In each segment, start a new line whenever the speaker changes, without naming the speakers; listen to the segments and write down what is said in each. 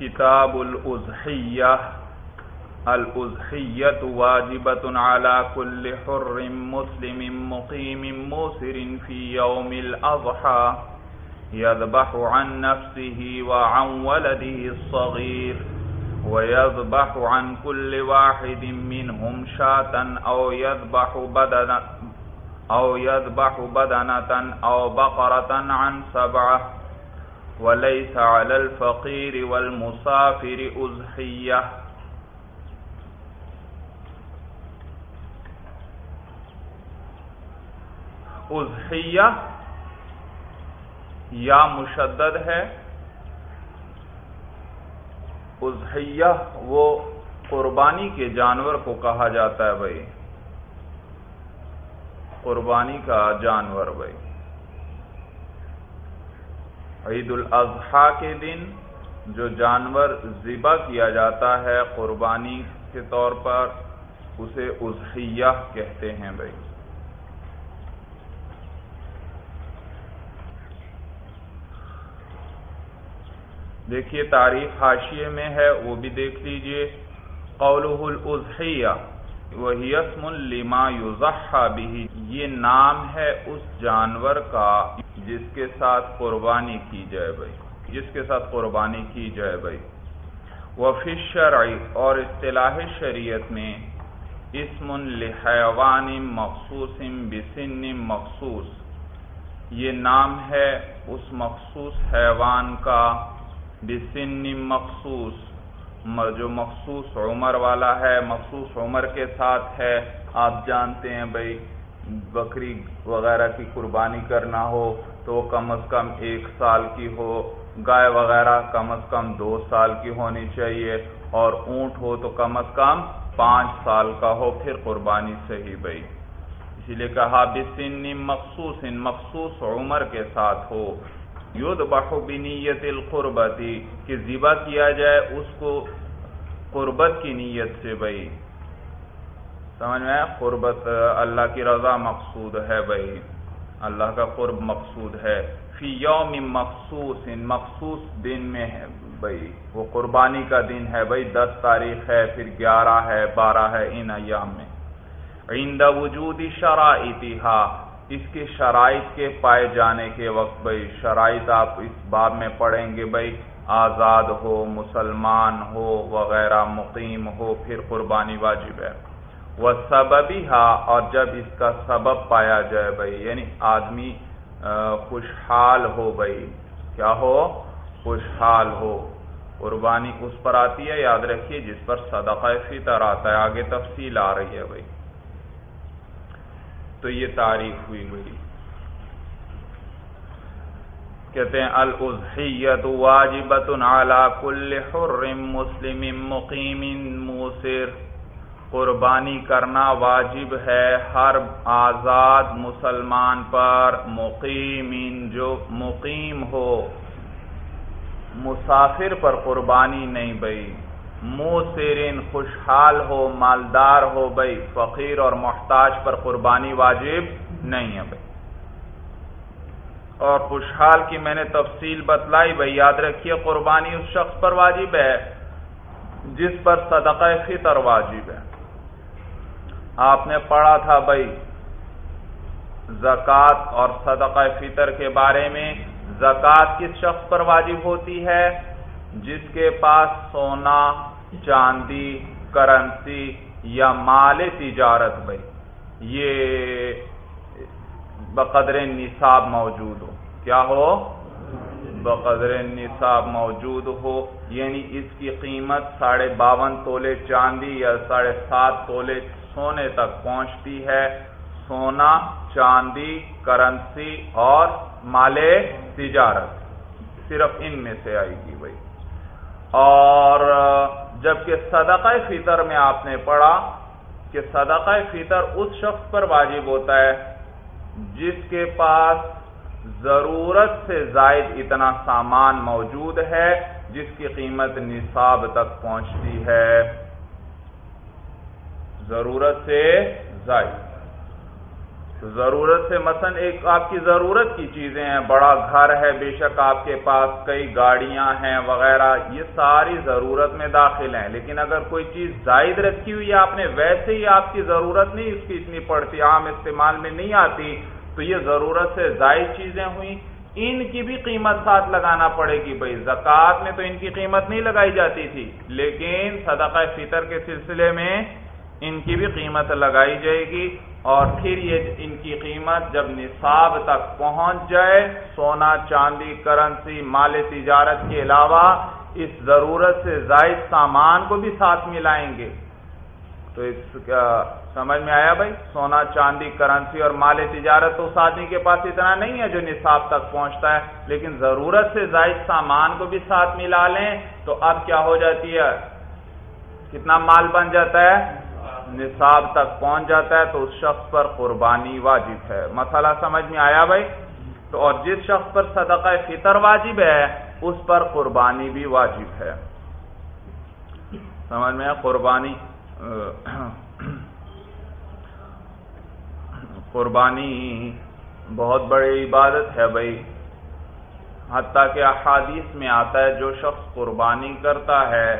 کتاب الازحیہ الازحیت واجبت على كل حر مسلم مقیم موسر في يوم الاضحى يذبح عن نفسه وعن ولده الصغير. ويذبح عن كل واحد منهم شاة أو يذبح بدنة أو يذبح بدنة أو بقرة عن سبعة. وليس على الفقير والمسافر أزحية. أزحية یا مشدد ہے. اضحیہ وہ قربانی کے جانور کو کہا جاتا ہے بھائی. قربانی کا جانور بھائی. عید الاضحیٰ کے دن جو جانور ذبح کیا جاتا ہے قربانی کے طور پر، اسے اضحیہ کہتے ہیں بھائی۔ دیکھیے تاریخ حاشیے میں ہے، وہ بھی دیکھ لیجیے۔ قولہ الاضحیہ۔ وہی اسم لما یضحى به یہ نام ہے اس جانور کا جس کے ساتھ قربانی کی جائے بھائی۔ جس کے ساتھ قربانی کی جائے بھائی۔ وفی الشرع اور اصطلاح شریعت میں اسم لحیوان مخصوص بسن مخصوص۔ یہ نام ہے اس مخصوص حیوان کا بسن مخصوص۔ جو مخصوص عمر والا ہے، مخصوص عمر کے ساتھ ہے، آپ جانتے ہیں بھائی، بکری وغیرہ کی قربانی کرنا ہو تو وہ کم از کم ایک سال کی ہو، گائے وغیرہ کم از کم دو سال کی ہونی چاہیے اور اونٹ ہو تو کم از کم پانچ سال کا ہو، پھر قربانی صحیح بھائی۔ اسی لیے کہا بسن مخصوص ان مخصوص عمر کے ساتھ ہو۔ یود بنیت القربتی کہ ذبح کیا جائے اس کو قربت کی نیت سے بھائی۔ سمجھ میں قربت، اللہ کی رضا مقصود ہے بھائی۔ اللہ کا قرب مقصود ہے۔ فی یوم مخصوص ان مخصوص دن میں ہے بھائی۔ وہ قربانی کا دن ہے بھائی۔ دس تاریخ ہے، پھر گیارہ ہے، بارہ ہے، ان ایام میں۔ عند وجود شرائطها اس کے شرائط کے پائے جانے کے وقت بھائی شرائط آپ اس باب میں پڑھیں گے بھائی آزاد ہو، مسلمان ہو، وغیرہ، مقیم ہو، پھر قربانی واجب ہے۔ وہ سببی ہا اور جب اس کا سبب پایا جائے بھائی یعنی آدمی خوشحال ہو بھائی کیا ہو؟ خوشحال ہو۔ قربانی اس پر آتی ہے، یاد رکھیے، جس پر صدقہ فطر آتا ہے، آگے تفصیل آ رہی ہے بھائی تو یہ تعریف ہوئی ہوئی کہتے ہیں الازحیت واجبت علی کل حر مسلم مقیم موسر۔ قربانی کرنا واجب ہے ہر آزاد مسلمان پر، مقیم جو مقیم ہو۔ مسافر پر قربانی نہیں بھائی۔ موسرین خوشحال ہو، مالدار ہو بھائی۔ فقیر اور محتاج پر قربانی واجب نہیں ہے بھائی۔ اور خوشحال کی میں نے تفصیل بتلائی بھائی، یاد رکھیے قربانی اس شخص پر واجب ہے جس پر صدقہ فطر واجب ہے۔ آپ نے پڑھا تھا بھائی، زکوٰۃ اور صدقہ فطر کے بارے میں زکوٰۃ کس شخص پر واجب ہوتی ہے؟ جس کے پاس سونا، چاندی، کرنسی یا مال تجارت بھائی۔ یہ بقدر نصاب موجود ہو۔ کیا ہو؟ بقدر نصاب موجود ہو۔ یعنی اس کی قیمت ساڑھے باون تولے چاندی یا ساڑھے سات تولے سونے تک پہنچتی ہے۔ سونا، چاندی، کرنسی اور مال تجارت۔ صرف ان میں سے آئے گی بھائی۔ اور جبکہ صدقہ فطر میں آپ نے پڑھا کہ صدقہ فطر اس شخص پر واجب ہوتا ہے جس کے پاس ضرورت سے زائد اتنا سامان موجود ہے جس کی قیمت نصاب تک پہنچتی ہے۔ ضرورت سے زائد۔ ضرورت سے مثلا ایک آپ کی ضرورت کی چیزیں ہیں، بڑا گھر ہے، بے شک آپ کے پاس کئی گاڑیاں ہیں وغیرہ، یہ ساری ضرورت میں داخل ہیں۔ لیکن اگر کوئی چیز زائد رکھی ہوئی ہے، آپ نے ویسے ہی آپ کی ضرورت نہیں اس کی اتنی پڑتی، عام استعمال میں نہیں آتی، تو یہ ضرورت سے زائد چیزیں ہوئیں۔ ان کی بھی قیمت ساتھ لگانا پڑے گی بھائی۔ زکوٰۃ میں تو ان کی قیمت نہیں لگائی جاتی تھی، لیکن صدقہ فطر کے سلسلے میں ان کی بھی قیمت لگائی جائے گی۔ اور پھر یہ ان کی قیمت جب نصاب تک پہنچ جائے، سونا، چاندی، کرنسی، مال تجارت کے علاوہ اس ضرورت سے زائد سامان کو بھی ساتھ ملائیں گے۔ تو اس کا سمجھ میں آیا بھائی؟ سونا، چاندی، کرنسی اور مال تجارت تو اس آدمی کے پاس اتنا نہیں ہے جو نصاب تک پہنچتا ہے، لیکن ضرورت سے زائد سامان کو بھی ساتھ ملا لیں تو اب کیا ہو جاتی ہے؟ کتنا مال بن جاتا ہے؟ نصاب تک پہنچ جاتا ہے تو اس شخص پر قربانی واجب ہے۔ مسئلہ سمجھ میں آیا بھائی؟ تو اور جس شخص پر صدقہ فطر واجب ہے، اس پر قربانی بھی واجب ہے۔ سمجھ میں قربانی قربانی بہت بڑی عبادت ہے بھائی۔ حتیٰ کہ احادیث میں آتا ہے، جو شخص قربانی کرتا ہے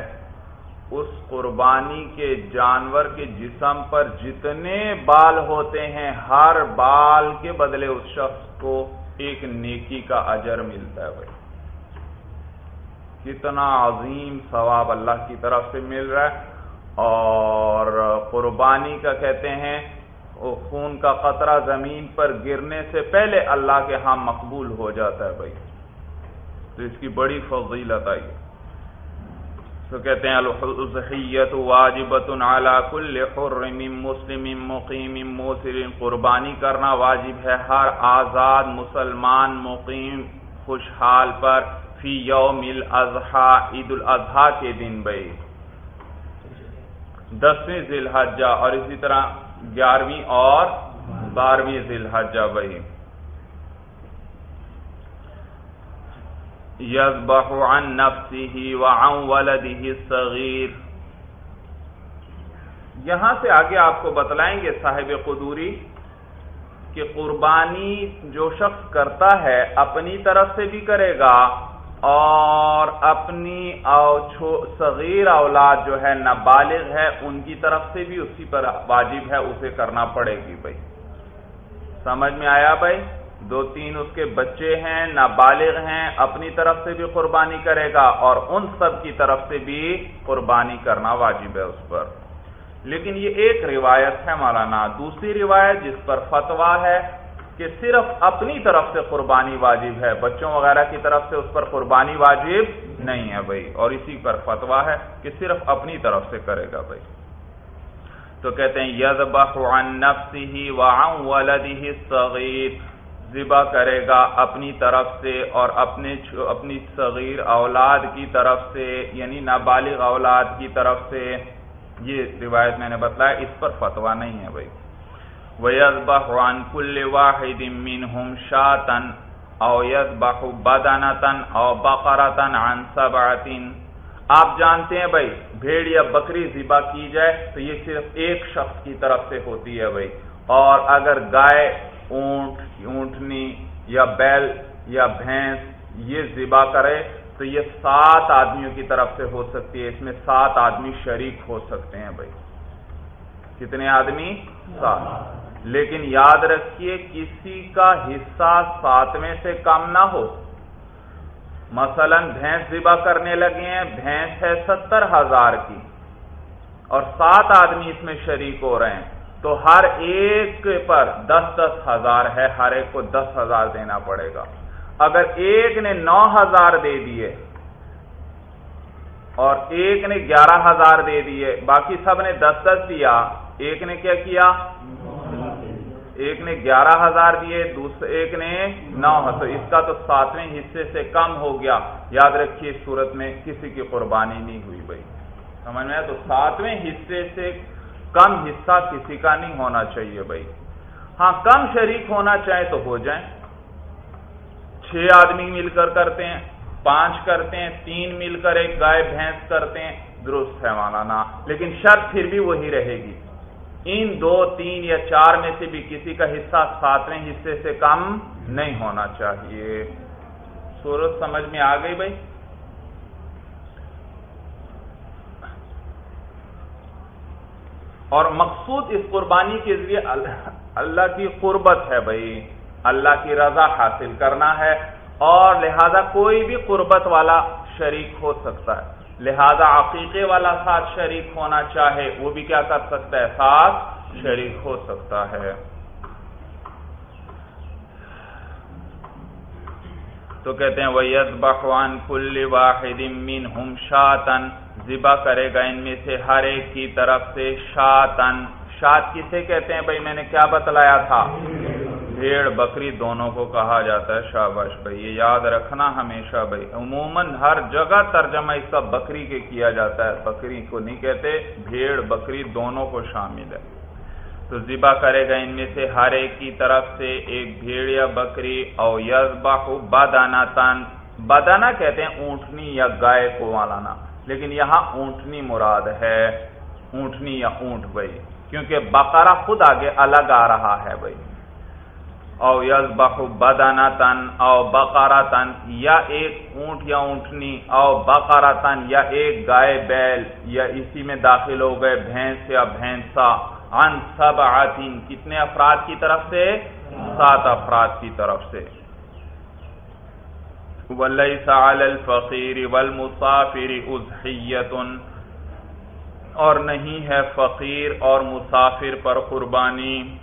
اس قربانی کے جانور کے جسم پر جتنے بال ہوتے ہیں، ہر بال کے بدلے اس شخص کو ایک نیکی کا اجر ملتا ہے بھائی۔ کتنا عظیم ثواب اللہ کی طرف سے مل رہا ہے۔ اور قربانی کا کہتے ہیں خون کا قطرہ زمین پر گرنے سے پہلے اللہ کے ہاں مقبول ہو جاتا ہے بھائی۔ تو اس کی بڑی فضیلت آئی۔ تو کہتے ہیں الحیت واجبت علی کل حرم مسلم مقیم موسر قربانی کرنا واجب ہے ہر آزاد مسلمان مقیم خوشحال پر فی یوم الاضحیٰ، عید الاضحیٰ کے دن بھائی۔ دسویں ذی الحجہ اور اسی طرح گیارہویں اور بارہویں ذی الحجہ بھائی۔ یذبح عن نفسه وعن ولده الصغیر یہاں سے آگے آپ کو بتلائیں گے صاحب قدوری کہ قربانی جو شخص کرتا ہے اپنی طرف سے بھی کرے گا اور اپنی صغیر اولاد جو ہے نابالغ ہے ان کی طرف سے بھی اسی پر واجب ہے، اسے کرنا پڑے گی بھائی۔ سمجھ میں آیا بھائی؟ دو تین اس کے بچے ہیں، نابالغ ہیں، اپنی طرف سے بھی قربانی کرے گا اور ان سب کی طرف سے بھی قربانی کرنا واجب ہے اس پر۔ لیکن یہ ایک روایت ہے مولانا، دوسری روایت جس پر فتوا ہے کہ صرف اپنی طرف سے قربانی واجب ہے، بچوں وغیرہ کی طرف سے اس پر قربانی واجب نہیں ہے بھائی۔ اور اسی پر فتوا ہے کہ صرف اپنی طرف سے کرے گا بھائی۔ تو کہتے ہیں، یذبح عن نفسه وعن ولده الصغیر۔ ذبح کرے گا اپنی طرف سے اور اپنے اپنی صغیر اولاد کی طرف سے یعنی نابالغ اولاد کی طرف سے۔ یہ روایت میں نے بتلایا، اس پر فتوا نہیں ہے بھائی۔ وَيَذْبَحُ عَنْ كُلِّ وَاحِدٍ مِّنْهُمْ شَاتًا او يذبح بدنتا او بقرتا عن سبعتن آپ جانتے ہیں بھائی، بھیڑ یا بکری ذبح کی جائے تو یہ صرف ایک شخص کی طرف سے ہوتی ہے بھائی۔ اور اگر گائے اونٹ اونٹنی یا بیل یا بھینس یہ ذبح کرے تو یہ سات آدمیوں کی طرف سے ہو سکتی ہے۔ اس میں سات آدمی شریک ہو سکتے ہیں بھائی۔ کتنے آدمی؟ سات۔ لیکن یاد رکھیے، کسی کا حصہ ساتویں سے کم نہ ہو۔ مثلا بھینس ذبح کرنے لگے ہیں، بھینس ہے ستر ہزار کی اور سات آدمی اس میں شریک ہو رہے ہیں۔ تو ہر ایک پر دس دس ہزار ہے، ہر ایک کو دس ہزار دینا پڑے گا۔ اگر ایک نے نو ہزار دے دیے اور ایک نے گیارہ ہزار دے دیے، باقی سب نے دس دس دیا، ایک نے کیا کیا؟ ایک نے گیارہ ہزار دیے دوسرے ایک نے نو تو اس کا تو ساتویں حصے سے کم ہو گیا۔ یاد رکھیے اس صورت میں کسی کی قربانی نہیں ہوئی بھائی۔ سمجھ میں تو ساتویں حصے سے کم حصہ کسی کا نہیں ہونا چاہیے بھائی۔ ہاں کم شریک ہونا چاہے تو ہو جائیں۔ چھ آدمی مل کر کرتے ہیں، پانچ کرتے ہیں، تین مل کر ایک گائے، بھینس کرتے ہیں، درست ہے مولانا۔ لیکن شرط پھر بھی وہی رہے گی۔ ان دو، تین یا چار میں سے بھی کسی کا حصہ ساتویں حصے سے کم نہیں ہونا چاہیے۔ سورج سمجھ میں آ گئی بھائی؟ اور مقصود اس قربانی کے ذریعے اللہ کی قربت ہے بھائی۔ اللہ کی رضا حاصل کرنا ہے اور لہذا کوئی بھی قربت والا شریک ہو سکتا ہے۔ لہذا عقیقے والا ساتھ شریک ہونا چاہے، وہ بھی کیا کر سکتا ہے؟ ساتھ شریک ہو سکتا ہے۔ تو کہتے ہیں وید بخوان کل واحد ہم شاطن ذبح کرے گا ان میں سے ہر ایک کی طرف سے شاطن شاط کسے کہتے ہیں؟ بھائی میں نے کیا بتلایا تھا؟ بھیڑ بکری دونوں کو کہا جاتا ہے۔ شاباش بھائی، یہ یاد رکھنا ہمیشہ بھائی۔ عموماً ہر جگہ ترجمہ اس کا بکری کے کیا جاتا ہے۔ بکری کو نہیں کہتے، بھیڑ بکری دونوں کو شامل ہے۔ تو ذبح کرے گا ان میں سے ہر ایک کی طرف سے ایک بھیڑ یا بکری، او یزبا بادانا تن بادانا کہتے ہیں اونٹنی یا گائے کو والانا لیکن یہاں اونٹنی مراد ہے، اونٹنی یا اونٹ بھائی، کیونکہ بقرہ خود آگے الگ آ رہا ہے بھائی۔ او یز بدانا تن او بقارا تن یا ایک اونٹ یا اونٹنی، او بقارا تن یا ایک گائے بیل، یا اسی میں داخل ہو گئے بھینس یا بھینسا۔ ان سب کتنے افراد کی طرف سے؟ سات افراد کی طرف سے۔ الفقیر والمسافر اضحیت اور نہیں ہے فقیر اور مسافر پر قربانی۔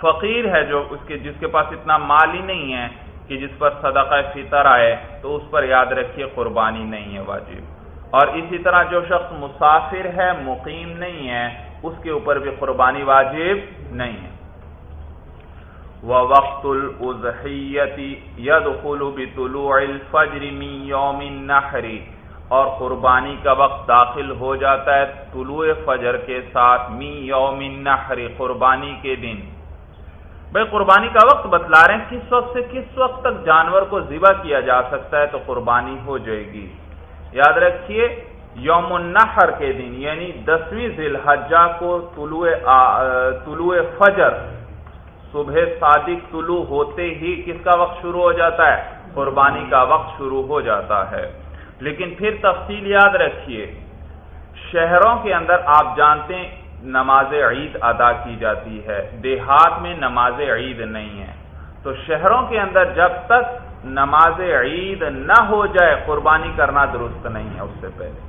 فقیر ہے جو اس کے جس کے پاس اتنا مال ہی نہیں ہے کہ جس پر صدقہ فطر آئے، تو اس پر یاد رکھیے قربانی نہیں ہے واجب۔ اور اسی طرح جو شخص مسافر ہے، مقیم نہیں ہے، اس کے اوپر بھی قربانی واجب نہیں ہے۔ وہ وقت الزحیتی ید طلوع الفجر یوم نہری اور قربانی کا وقت داخل ہو جاتا ہے طلوع فجر کے ساتھ می یوم نہری قربانی کے دن۔ بھائی قربانی کا وقت بتلا رہے ہیں، کس وقت سے کس وقت تک جانور کو ذبح کیا جا سکتا ہے تو قربانی ہو جائے گی۔ یاد رکھیے، یوم النحر کے دن یعنی دسویں ذی الحجہ کو طلوع طلوع فجر صبح صادق طلوع ہوتے ہی کس کا وقت شروع ہو جاتا ہے؟ قربانی کا وقت شروع ہو جاتا ہے۔ لیکن پھر تفصیل یاد رکھیے، شہروں کے اندر آپ جانتے ہیں، نماز عید ادا کی جاتی ہے۔ دیہات میں نماز عید نہیں ہے۔ تو شہروں کے اندر جب تک نماز عید نہ ہو جائے، قربانی کرنا درست نہیں ہے۔ اس سے پہلے،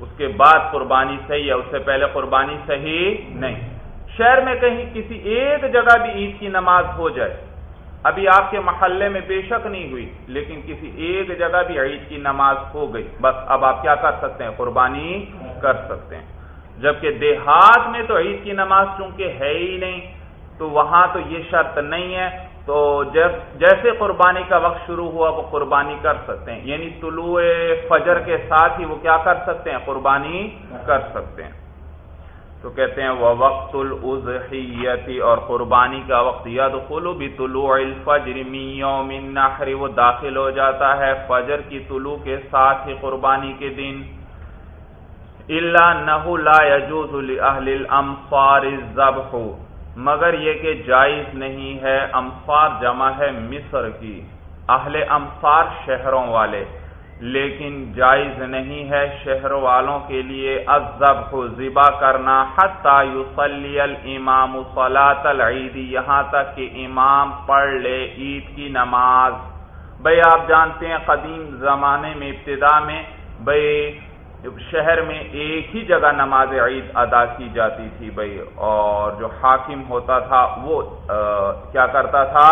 اس کے بعد قربانی صحیح ہے، اس سے پہلے قربانی صحیح نہیں۔ شہر میں کہیں کسی ایک جگہ بھی عید کی نماز ہو جائے۔ ابھی آپ کے محلے میں بے شک نہیں ہوئی، لیکن کسی ایک جگہ بھی عید کی نماز ہو گئی۔ بس اب آپ کیا کر سکتے ہیں؟ قربانی کر سکتے ہیں۔ جبکہ دیہات میں تو عید کی نماز چونکہ ہے ہی نہیں، تو وہاں تو یہ شرط نہیں ہے۔ تو جب جیسے قربانی کا وقت شروع ہوا، وہ قربانی کر سکتے ہیں۔ یعنی طلوع فجر کے ساتھ ہی وہ کیا کر سکتے ہیں؟ قربانی کر سکتے ہیں۔ تو کہتے ہیں وہ وقت الزحیتی اور قربانی کا وقت ید خلو بھی طلوع الفجر یوم النحر، وہ داخل ہو جاتا ہے فجر کی طلوع کے ساتھ ہی قربانی کے دن۔ اللہ لا يجوز لاہل الامصار الذبح مگر یہ کہ جائز نہیں ہے امفار جمع ہے مصر کی، اہل امفار شہروں والے۔ لیکن جائز نہیں ہے شہر والوں کے لیے الذبح ذبح کرنا حتی یصلی الامام صلاة العید، یہاں تک کہ امام پڑھ لے عید کی نماز۔ بھئی آپ جانتے ہیں قدیم زمانے میں ابتدا میں بھئی شہر میں ایک ہی جگہ نماز عید ادا کی جاتی تھی بھائی اور جو حاکم ہوتا تھا وہ کیا کرتا تھا؟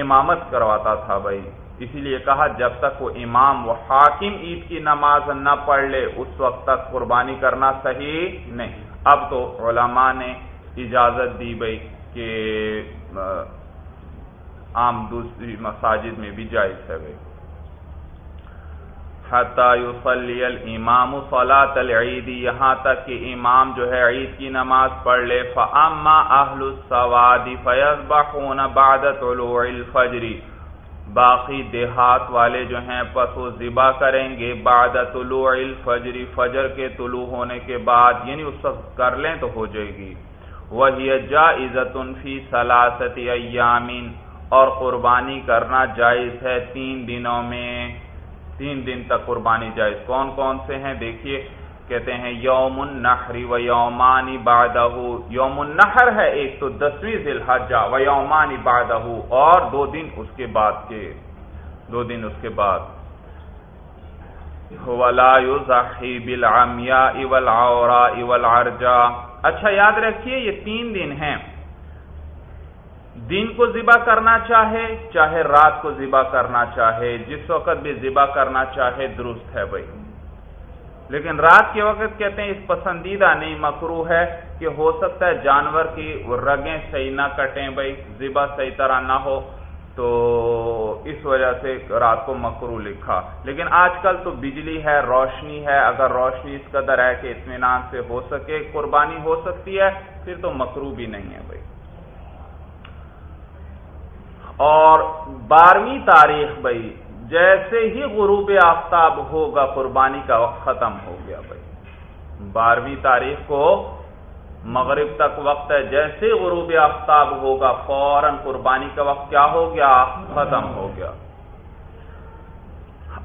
امامت کرواتا تھا بھائی اسی لیے کہا، جب تک وہ امام وہ حاکم عید کی نماز نہ پڑھ لے، اس وقت تک قربانی کرنا صحیح نہیں۔ اب تو علماء نے اجازت دی بھائی کہ عام دوسری مساجد میں بھی جائز ہے بھائی يصلي الامام صلاة العید، یہاں تک کہ امام جو ہے عید کی نماز پڑھ لے، فاما اہل السواد فيذبحون بعد طلوع الفجر۔ باقی دیہات والے جو ہیں پس وہ ذبح کریں گے بعد طلوع الفجر، فجر کے طلوع ہونے کے بعد یعنی اس وقت کر لیں تو ہو جائے گی۔ وہی جائزت فی سلاست ایامین، اور قربانی کرنا جائز ہے تین دنوں میں۔ تین دن تک قربانی جائز۔ کون کون سے ہیں؟ دیکھیے کہتے ہیں یوم النحر و یومانی بادہ یوم النحر ہے ایک تو دسویں ذی الحجہ و یومانی بادہ اور دو دن اس کے بعد کے، دو دن اس کے بعد۔ ولا یضحی بالعمیاء والعوراء والعرجاء۔ اچھا یاد رکھیے یہ تین دن ہیں۔ دن کو ذبح کرنا چاہے چاہے رات کو ذبح کرنا چاہے، جس وقت بھی ذبح کرنا چاہے، درست ہے بھائی۔ لیکن رات کے وقت کہتے ہیں اس پسندیدہ نہیں مکرو ہے کہ ہو سکتا ہے جانور کی رگیں صحیح نہ کٹیں بھائی، ذبح صحیح طرح نہ ہو۔ تو اس وجہ سے رات کو مکرو لکھا۔ لیکن آج کل تو بجلی ہے، روشنی ہے۔ اگر روشنی اس قدر ہے کہ اطمینان سے ہو سکے، قربانی ہو سکتی ہے، پھر تو مکرو بھی نہیں ہے بھائی۔ اور بارہویں تاریخ بھائی جیسے ہی غروب آفتاب ہوگا، قربانی کا وقت ختم ہو گیا بھائی۔ بارہویں تاریخ کو مغرب تک وقت ہے، جیسے غروب آفتاب ہوگا، فوراً قربانی کا وقت کیا ہو گیا؟ ختم ہو گیا۔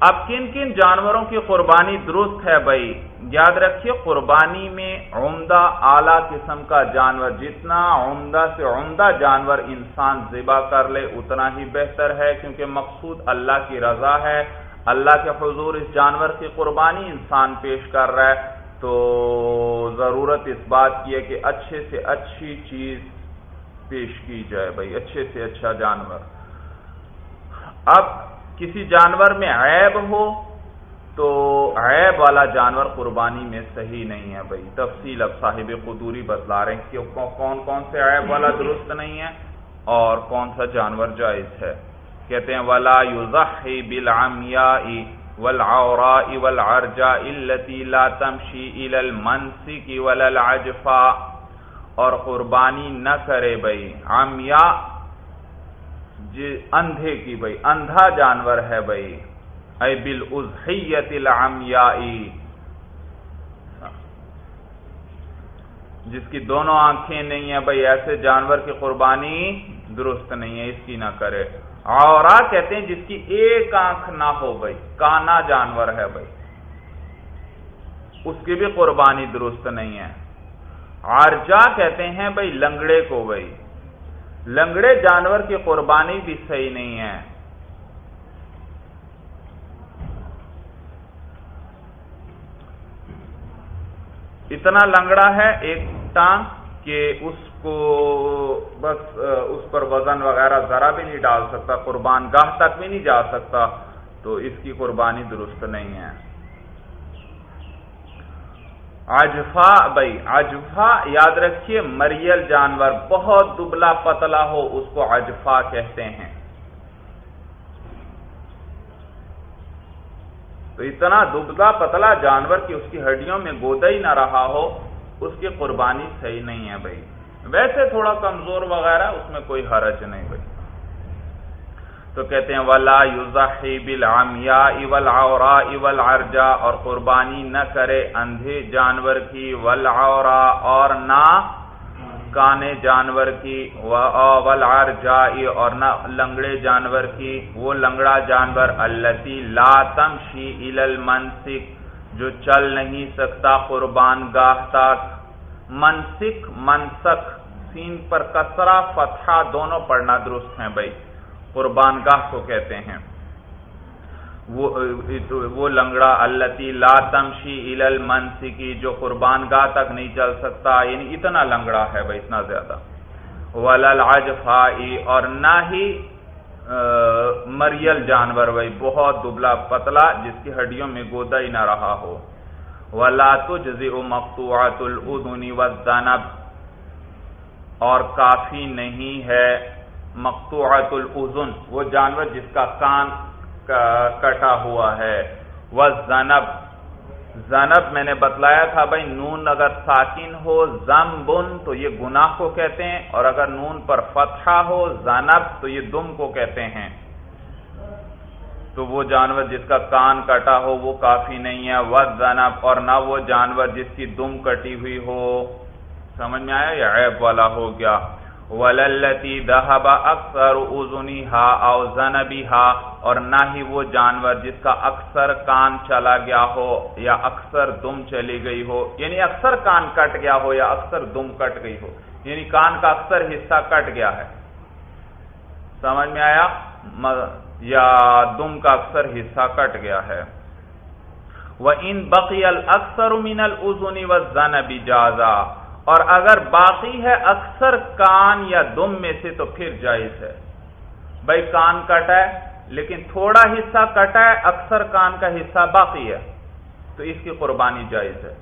اب کن کن جانوروں کی قربانی درست ہے بھائی؟ یاد رکھیے، قربانی میں عمدہ اعلی قسم کا جانور، جتنا عمدہ سے عمدہ جانور انسان ذبح کر لے، اتنا ہی بہتر ہے، کیونکہ مقصود اللہ کی رضا ہے۔ اللہ کے حضور اس جانور کی قربانی انسان پیش کر رہا ہے۔ تو ضرورت اس بات کی ہے کہ اچھے سے اچھی چیز پیش کی جائے بھائی، اچھے سے اچھا جانور۔ اب کسی جانور میں عیب ہو تو عیب والا جانور قربانی میں صحیح نہیں ہے بھائی۔ تفصیل اب صاحب قدوری بتلا رہے ہیں کہ کون کون سے عیب والا درست نہیں ہے اور کون سا جانور جائز ہے۔ کہتے ہیں، ولا یوزی بالعمیاء والعوراء والعرجاء التي لا تمشي الى المنسك ولا العجفاء۔ اور قربانی نہ کرے بھائی۔ عمیاء جی اندھے کی بھائی اندھا جانور ہے بھائی اے بل ازحیت جس کی دونوں آنکھیں نہیں ہیں بھائی ایسے جانور کی قربانی درست نہیں ہے، اس کی نہ کرے۔ اور کہتے ہیں جس کی ایک آنکھ نہ ہو بھائی کانا جانور ہے بھائی اس کی بھی قربانی درست نہیں ہے۔ آرجا کہتے ہیں بھائی لنگڑے کو بھائی لنگڑے جانور کی قربانی بھی صحیح نہیں ہے۔ اتنا لنگڑا ہے ایک ٹانگ کہ اس کو بس، اس پر وزن وغیرہ ذرا بھی نہیں ڈال سکتا، قربان گاہ تک بھی نہیں جا سکتا، تو اس کی قربانی درست نہیں ہے۔ اجفا بھائی اجفا یاد رکھیے، مریل جانور، بہت دبلا پتلا ہو، اس کو اجفا کہتے ہیں۔ تو اتنا دبلا پتلا جانور کی اس کی ہڈیوں میں گودا ہی نہ رہا ہو، اس کی قربانی صحیح نہیں ہے بھائی۔ ویسے تھوڑا کمزور وغیرہ، اس میں کوئی حرج نہیں بھائی۔ تو کہتے ہیں، ولا یوزاحی بالعمیا اول اورا اول اور قربانی نہ کرے اندھے جانور کی ول اور نہ کانے جانور کی ول اور نہ لنگڑے جانور کی، وہ لنگڑا جانور التی لا تمشی المنسک جو چل نہیں سکتا قربان گاہ تک۔ منسک منسک، سین پر کسرا فتحہ، دونوں پڑھنا درست ہیں بھائی۔ قربان گاہ کو کہتے ہیں۔ وہ لنگڑا اللہ لا تمشی ال منسی کی جو قربان گاہ تک نہیں چل سکتا یعنی اتنا لنگڑا ہے بھائی، اتنا زیادہ۔ ولل اور نہ ہی مریل جانور بھائی، بہت دبلا پتلا، جس کی ہڈیوں میں گودا ہی نہ رہا ہو۔ ولا تجزئ مقطوعات الاذن والذنب۔ اور کافی نہیں ہے مقطوعت الاذن، وہ جانور جس کا کان کٹا ہوا ہے۔ وہ زنب زنب میں نے بتلایا تھا بھائی، نون اگر ساکن ہو زم بن تو یہ گناہ کو کہتے ہیں، اور اگر نون پر فتحہ ہو، زنب، تو یہ دم کو کہتے ہیں۔ تو وہ جانور جس کا کان کٹا ہو، وہ کافی نہیں ہے۔ وزنب اور نہ وہ جانور جس کی دم کٹی ہوئی ہو۔ سمجھ میں آیا؟ یا عیب والا ہو گیا۔ وللتی دہبا اکثر ازنی ہا او زنبی ہا اور نہ ہی وہ جانور جس کا اکثر کان چلا گیا ہو یا اکثر دم چلی گئی ہو یعنی اکثر کان کٹ گیا ہو یا اکثر دم کٹ گئی ہو یعنی کان کا اکثر حصہ کٹ گیا ہے۔ سمجھ میں آیا؟ یا دم کا اکثر حصہ کٹ گیا ہے۔ وہ ان بقی اکثر من الزنی و زنبی جازا اور اگر باقی ہے اکثر کان یا دم میں سے تو پھر جائز ہے۔ بھائی کان کٹا ہے، لیکن تھوڑا حصہ کٹا ہے، اکثر کان کا حصہ باقی ہے۔ تو اس کی قربانی جائز ہے۔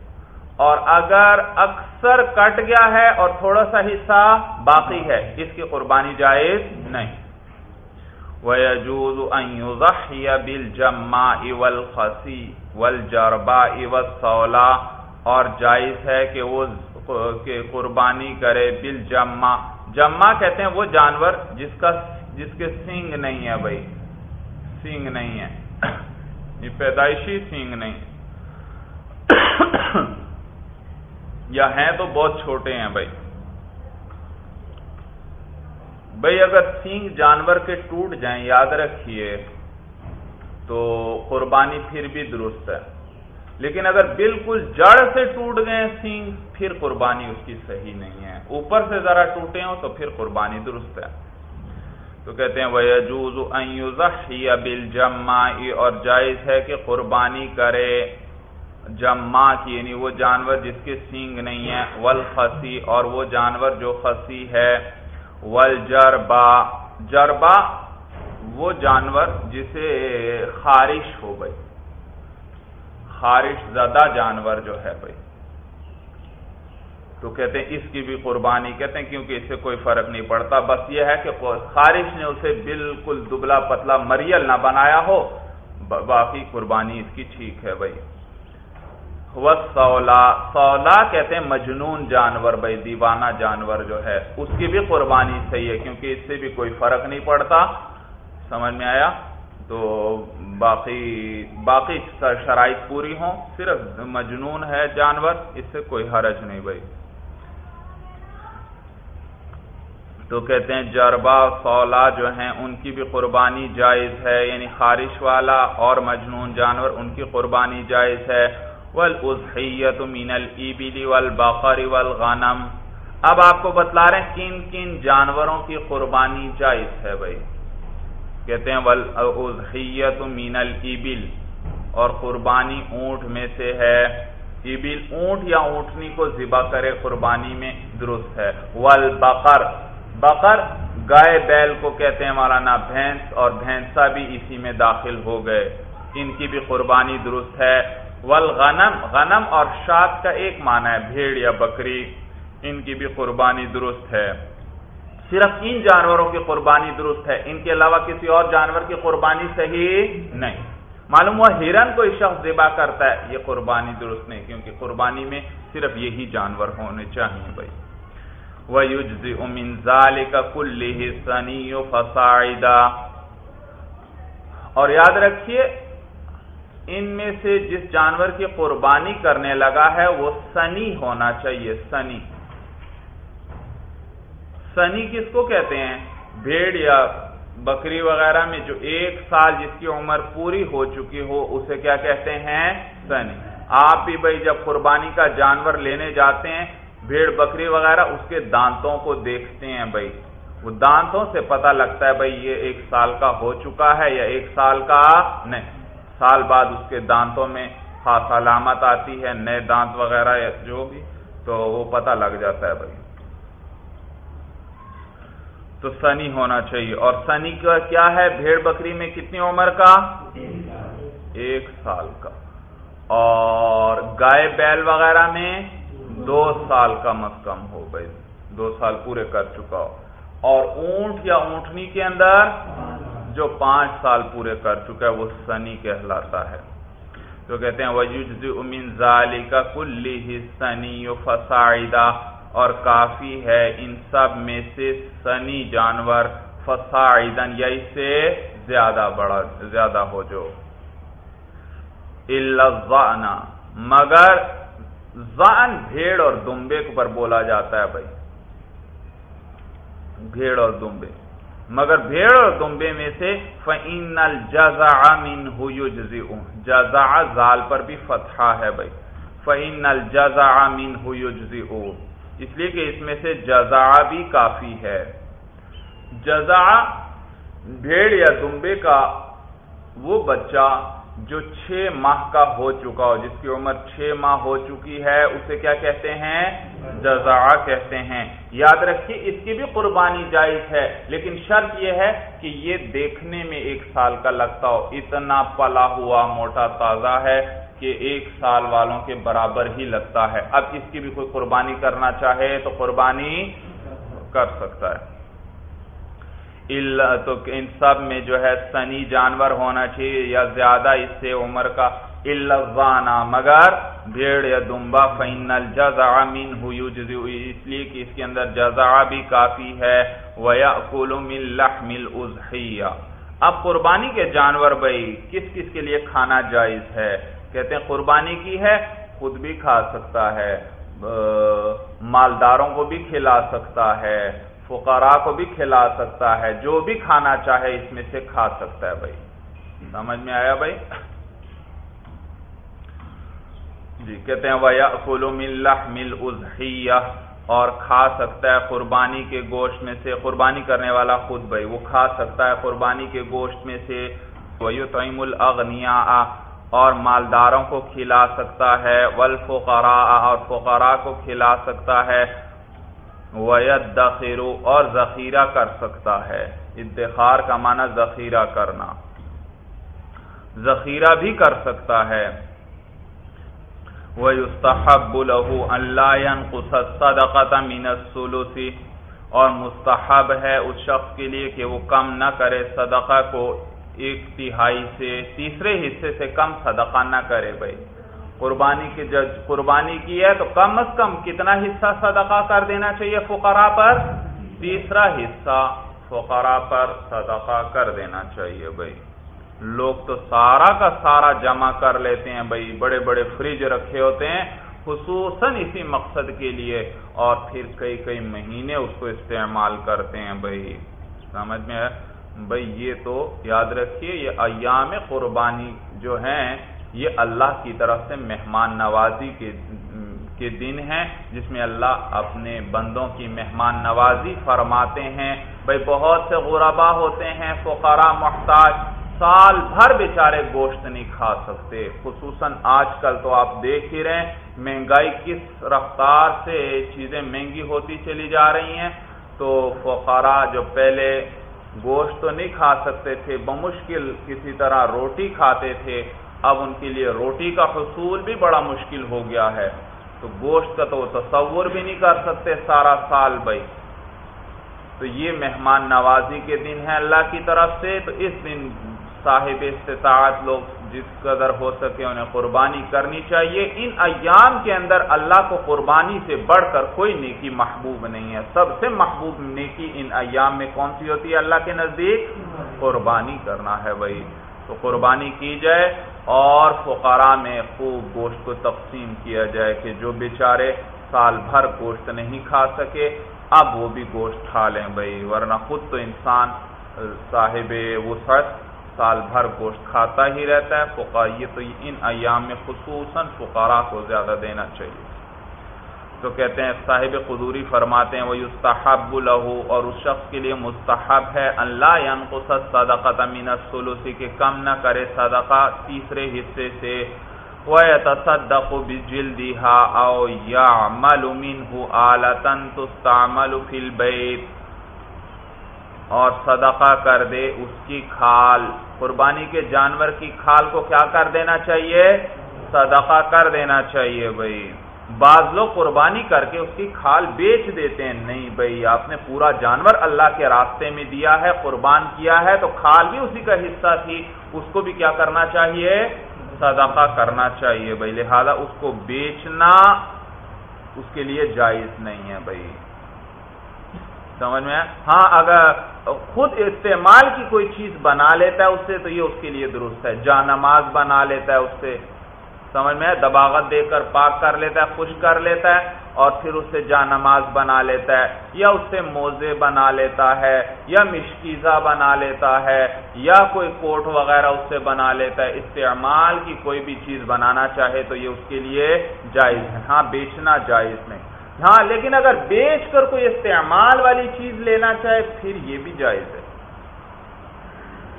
اور اگر اکثر کٹ گیا ہے اور تھوڑا سا حصہ باقی ہے، اس کی قربانی جائز نہیں۔ وَيَجُوزُ أَن يُضَحِيَ بِالْجَمَّاءِ وَالْخَسِي وَالْجَرْبَاءِ وَالصَّوْلَا اور جائز ہے کہ وہ کہ قربانی کرے، بل جما جما کہتے ہیں وہ جانور جس کا جس کے سینگ نہیں ہے بھائی. سینگ نہیں ہے. یہ پیدائشی سینگ نہیں یا ہیں تو بہت چھوٹے ہیں بھائی. بھائی اگر سینگ جانور کے ٹوٹ جائیں، یاد رکھیے، تو قربانی پھر بھی درست ہے. لیکن اگر بالکل جڑ سے ٹوٹ گئے سینگ، پھر قربانی اس کی صحیح نہیں ہے۔ اوپر سے ذرا ٹوٹے ہوں تو پھر قربانی درست ہے۔ تو کہتے ہیں وہ بل جما اور جائز ہے کہ قربانی کرے۔ جما کی یعنی وہ جانور جس کے سینگ نہیں ہے ول خسی اور وہ جانور جو خسی ہے۔ ولجربا جربا وہ جانور جسے خارش ہو گئی۔ خارش زدہ جانور جو ہے بھائی۔ تو کہتے ہیں اس کی بھی قربانی، کہتے ہیں کیونکہ اس سے کوئی فرق نہیں پڑتا۔ بس یہ ہے کہ خارش نے اسے بالکل دبلا پتلا مریل نہ بنایا ہو۔ باقی قربانی اس کی ٹھیک ہے بھائی۔ وہ سولا سولا کہتے ہیں مجنون جانور بھائی، دیوانہ جانور جو ہے، اس کی بھی قربانی صحیح ہے کیونکہ اس سے بھی کوئی فرق نہیں پڑتا۔ سمجھ میں آیا؟ تو باقی باقی شرائط پوری ہوں، صرف مجنون ہے جانور، اس سے کوئی حرج نہیں بھائی۔ تو کہتے ہیں جربا سولا جو ہیں، ان کی بھی قربانی جائز ہے یعنی خارش والا اور مجنون جانور، ان کی قربانی جائز ہے۔ ولحیت مین البلی والبقر والغنم۔ اب آپ کو بتلا رہے ہیں کن کن جانوروں کی قربانی جائز ہے بھائی۔ کہتے ہیں ولحیت مین البل اور قربانی اونٹ میں سے ہے۔ ابل اونٹ یا اونٹنی کو ذبح کرے، قربانی میں درست ہے۔ والبقر۔ بقر گائے بیل کو کہتے ہیں مولانا بھینس، اور بھینسا بھی اسی میں داخل ہو گئے۔ ان کی بھی قربانی درست ہے۔ والغنم۔ غنم اور شاد کا ایک معنی ہے، بھیڑ یا بکری۔ ان کی بھی قربانی درست ہے۔ صرف ان جانوروں کی قربانی درست ہے۔ ان کے علاوہ کسی اور جانور کی قربانی صحیح نہیں۔ معلوم ہوا ہرن کوئی شخص ذبح کرتا ہے۔ یہ قربانی درست نہیں، کیونکہ قربانی میں صرف یہی جانور ہونے چاہیے بھائی۔ وَيُجْزِئُ مِنْ ذَلِكَ كُلِّهِ سَنِيُّ فَصَاعِدًا۔ اور یاد رکھیے، ان میں سے جس جانور کی قربانی کرنے لگا ہے، وہ سنی ہونا چاہیے، سنی۔ سنی کس کو کہتے ہیں؟ بھیڑ یا بکری وغیرہ میں جو ایک سال جس کی عمر پوری ہو چکی ہو، اسے کیا کہتے ہیں؟ سنی۔ آپ بھی بھائی جب قربانی کا جانور لینے جاتے ہیں، بھیڑ بکری وغیرہ اس کے دانتوں کو دیکھتے ہیں بھائی۔ وہ دانتوں سے پتہ لگتا ہے بھائی، یہ ایک سال کا ہو چکا ہے یا ایک سال کا نہیں۔ سال بعد اس کے دانتوں میں خاص علامت آتی ہے، نئے دانت وغیرہ جو بھی، تو وہ پتہ لگ جاتا ہے بھائی۔ تو سنی ہونا چاہیے۔ اور سنی کا کیا ہے؟ بھیڑ بکری میں کتنی عمر کا؟ ایک سال کا۔ اور گائے بیل وغیرہ میں دو سال کم از کم ہو بھائی دو سال پورے کر چکا۔ ہو اور اونٹ یا اونٹنی کے اندر جو پانچ سال پورے کر چکا ہے، وہ سنی کہلاتا ہے۔ تو کہتے ہیں وجود امین ظالی کا کلی ہی سنی فسائدہ اور کافی ہے ان سب میں سے سنی جانور فسائدن یا اس سے زیادہ بڑا، زیادہ ہو جو۔ الزانا مگر زان بھیڑ اور دمبے پر بولا جاتا ہے بھائی۔ بھیڑ اور دمبے۔ مگر بھیڑ اور دمبے میں سے فعین الجزا من جزا زال پر بھی فتحہ ہے بھائی۔ فعین الجزا من اس لیے کہ اس میں سے جزا بھی کافی ہے۔ جزا بھیڑ یا دمبے کا وہ بچہ جو چھ ماہ کا ہو چکا ہو، جس کی عمر چھ ماہ ہو چکی ہے، اسے کیا کہتے ہیں؟ جزا کہتے ہیں۔ یاد رکھیے، اس کی بھی قربانی جائز ہے، لیکن شرط یہ ہے کہ یہ دیکھنے میں ایک سال کا لگتا ہو۔ اتنا پلا ہوا، موٹا تازہ ہے۔ کہ ایک سال والوں کے برابر ہی لگتا ہے۔ اب اس کی بھی کوئی قربانی کرنا چاہے تو قربانی کر سکتا ہے۔ تو ان سب میں جو ہے سنی جانور ہونا چاہیے یا زیادہ اس سے عمر کا۔ الزانہ مگر بھیڑ یا دمبا فین الجزا من اس لیے کہ اس کے اندر جزا بھی کافی ہے۔ وَيَأْكُلُ مِن لَحْمِ الْأُزْحِيَّةِ اب قربانی کے جانور بھائی، کس کس کے لیے کھانا جائز ہے؟ کہتے ہیں قربانی کی ہے، خود بھی کھا سکتا ہے مالداروں کو بھی کھلا سکتا ہے، فقراء کو بھی کھلا سکتا ہے، جو بھی کھانا چاہے اس میں سے کھا سکتا ہے بھائی۔ سمجھ میں آیا بھائی؟ جی کہتے ہیں ویا مل مل اور کھا سکتا ہے قربانی کے گوشت میں سے، قربانی کرنے والا خود بھائی، وہ کھا سکتا ہے قربانی کے گوشت میں سے۔ ویطعم الاغنیاء اور مالداروں کو کھلا سکتا ہے، والفقراء اور فقراء کو کھلا سکتا ہے وید اور ذخیرہ کر سکتا ہے۔ ادخار کا معنی ذخیرہ کرنا۔ ذخیرہ بھی کر سکتا ہے۔ وہ استحب الہو اللہ صدقت من السلوسی اور مستحب ہے اس شخص کے لیے کہ وہ کم نہ کرے صدقہ کو۔ ایک تہائی سے تیسرے حصے سے کم صدقہ نہ کرے بھائی۔ قربانی کی جج، قربانی کی ہے تو کم از کم کتنا حصہ صدقہ کر دینا چاہیے فقراء پر؟ تیسرا حصہ فقراء پر صدقہ کر دینا چاہیے بھائی۔ لوگ تو سارا کا سارا جمع کر لیتے ہیں بھائی، بڑے بڑے فریج رکھے ہوتے ہیں، خصوصاً اسی مقصد کے لیے، اور پھر کئی کئی مہینے اس کو استعمال کرتے ہیں بھائی۔ سمجھ میں ہے؟ بھائی یہ تو یاد رکھیے یہ ایام قربانی جو ہیں، یہ اللہ کی طرف سے مہمان نوازی کے کے دن ہیں، جس میں اللہ اپنے بندوں کی مہمان نوازی فرماتے ہیں۔ بھائی بہت سے غربا ہوتے ہیں فقراء محتاج، سال بھر بیچارے گوشت نہیں کھا سکتے۔ خصوصاً آج کل تو آپ دیکھ ہی رہے مہنگائی کس رفتار سے چیزیں مہنگی ہوتی چلی جا رہی ہیں۔ تو فقراء جو پہلے گوشت تو نہیں کھا سکتے تھے، بمشکل کسی طرح روٹی کھاتے تھے۔ اب ان کے لیے روٹی کا حصول بھی بڑا مشکل ہو گیا ہے۔ تو گوشت کا تو وہ تصور بھی نہیں کر سکتے سارا سال بھائی۔ تو یہ مہمان نوازی کے دن ہے اللہ کی طرف سے۔ تو اس دن صاحب استطاعت لوگ جس قدر ہو سکے انہیں قربانی کرنی چاہیے۔ ان ایام کے اندر اللہ کو قربانی سے بڑھ کر کوئی نیکی محبوب نہیں ہے۔ سب سے محبوب نیکی ان ایام میں کون سی ہوتی ہے؟ اللہ کے نزدیک قربانی کرنا ہے بھائی۔ تو قربانی کی جائے اور فقراء میں خوب گوشت کو تقسیم کیا جائے کہ جو بیچارے سال بھر گوشت نہیں کھا سکے، اب وہ بھی گوشت کھا لیں بھائی۔ ورنہ خود تو انسان صاحب وسعت سال بھر گوشت کھاتا ہی رہتا ہے۔ فقا یہ تو ان ایام میں خصوصاً فقراء کو زیادہ دینا چاہیے۔ تو کہتے ہیں، صاحب قدوری فرماتے ہیں وہ یستحب لہو اور اس شخص کے لیے مستحب ہے اللہ ينقص صدقہ من الثلث کے کم نہ کرے صدقہ تیسرے حصے سے۔ وَيَتَصَدَّقُ بِجِلْدِهَا، أَوْ يَعْمَلُ مِنْهُ آلَةً تُسْتَعْمَلُ فِي الْبَيْتِ۔ اور صدقہ کر دے اس کی کھال۔ قربانی کے جانور کی کھال کو کیا کر دینا چاہیے؟ صدقہ کر دینا چاہیے بھائی۔ بعض لوگ قربانی کر کے اس کی کھال بیچ دیتے ہیں۔ نہیں بھائی، آپ نے پورا جانور اللہ کے راستے میں دیا ہے، قربان کیا ہے، تو کھال بھی اسی کا حصہ تھی۔ اس کو بھی کیا کرنا چاہیے؟ صدقہ کرنا چاہیے بھائی۔ لہذا اس کو بیچنا اس کے لیے جائز نہیں ہے بھائی۔ سمجھ میں ہاں اگر خود استعمال کی کوئی چیز بنا لیتا ہے اس سے تو یہ اس کے لیے درست ہے۔ جا نماز بنا لیتا ہے اس سے، سمجھ میں دباغت دے کر، پاک کر لیتا ہے، خوش کر لیتا ہے، اور پھر اس سے جا نماز بنا لیتا ہے، یا اس سے موزے بنا لیتا ہے، یا مشکیزہ بنا لیتا ہے، یا کوئی کوٹ وغیرہ اس سے بنا لیتا ہے۔ استعمال کی کوئی بھی چیز بنانا چاہے تو یہ اس کے لیے جائز ہے۔ ہاں بیچنا جائز نہیں۔ ہاں لیکن اگر بیچ کر کوئی استعمال والی چیز لینا چاہے، پھر یہ بھی جائز ہے۔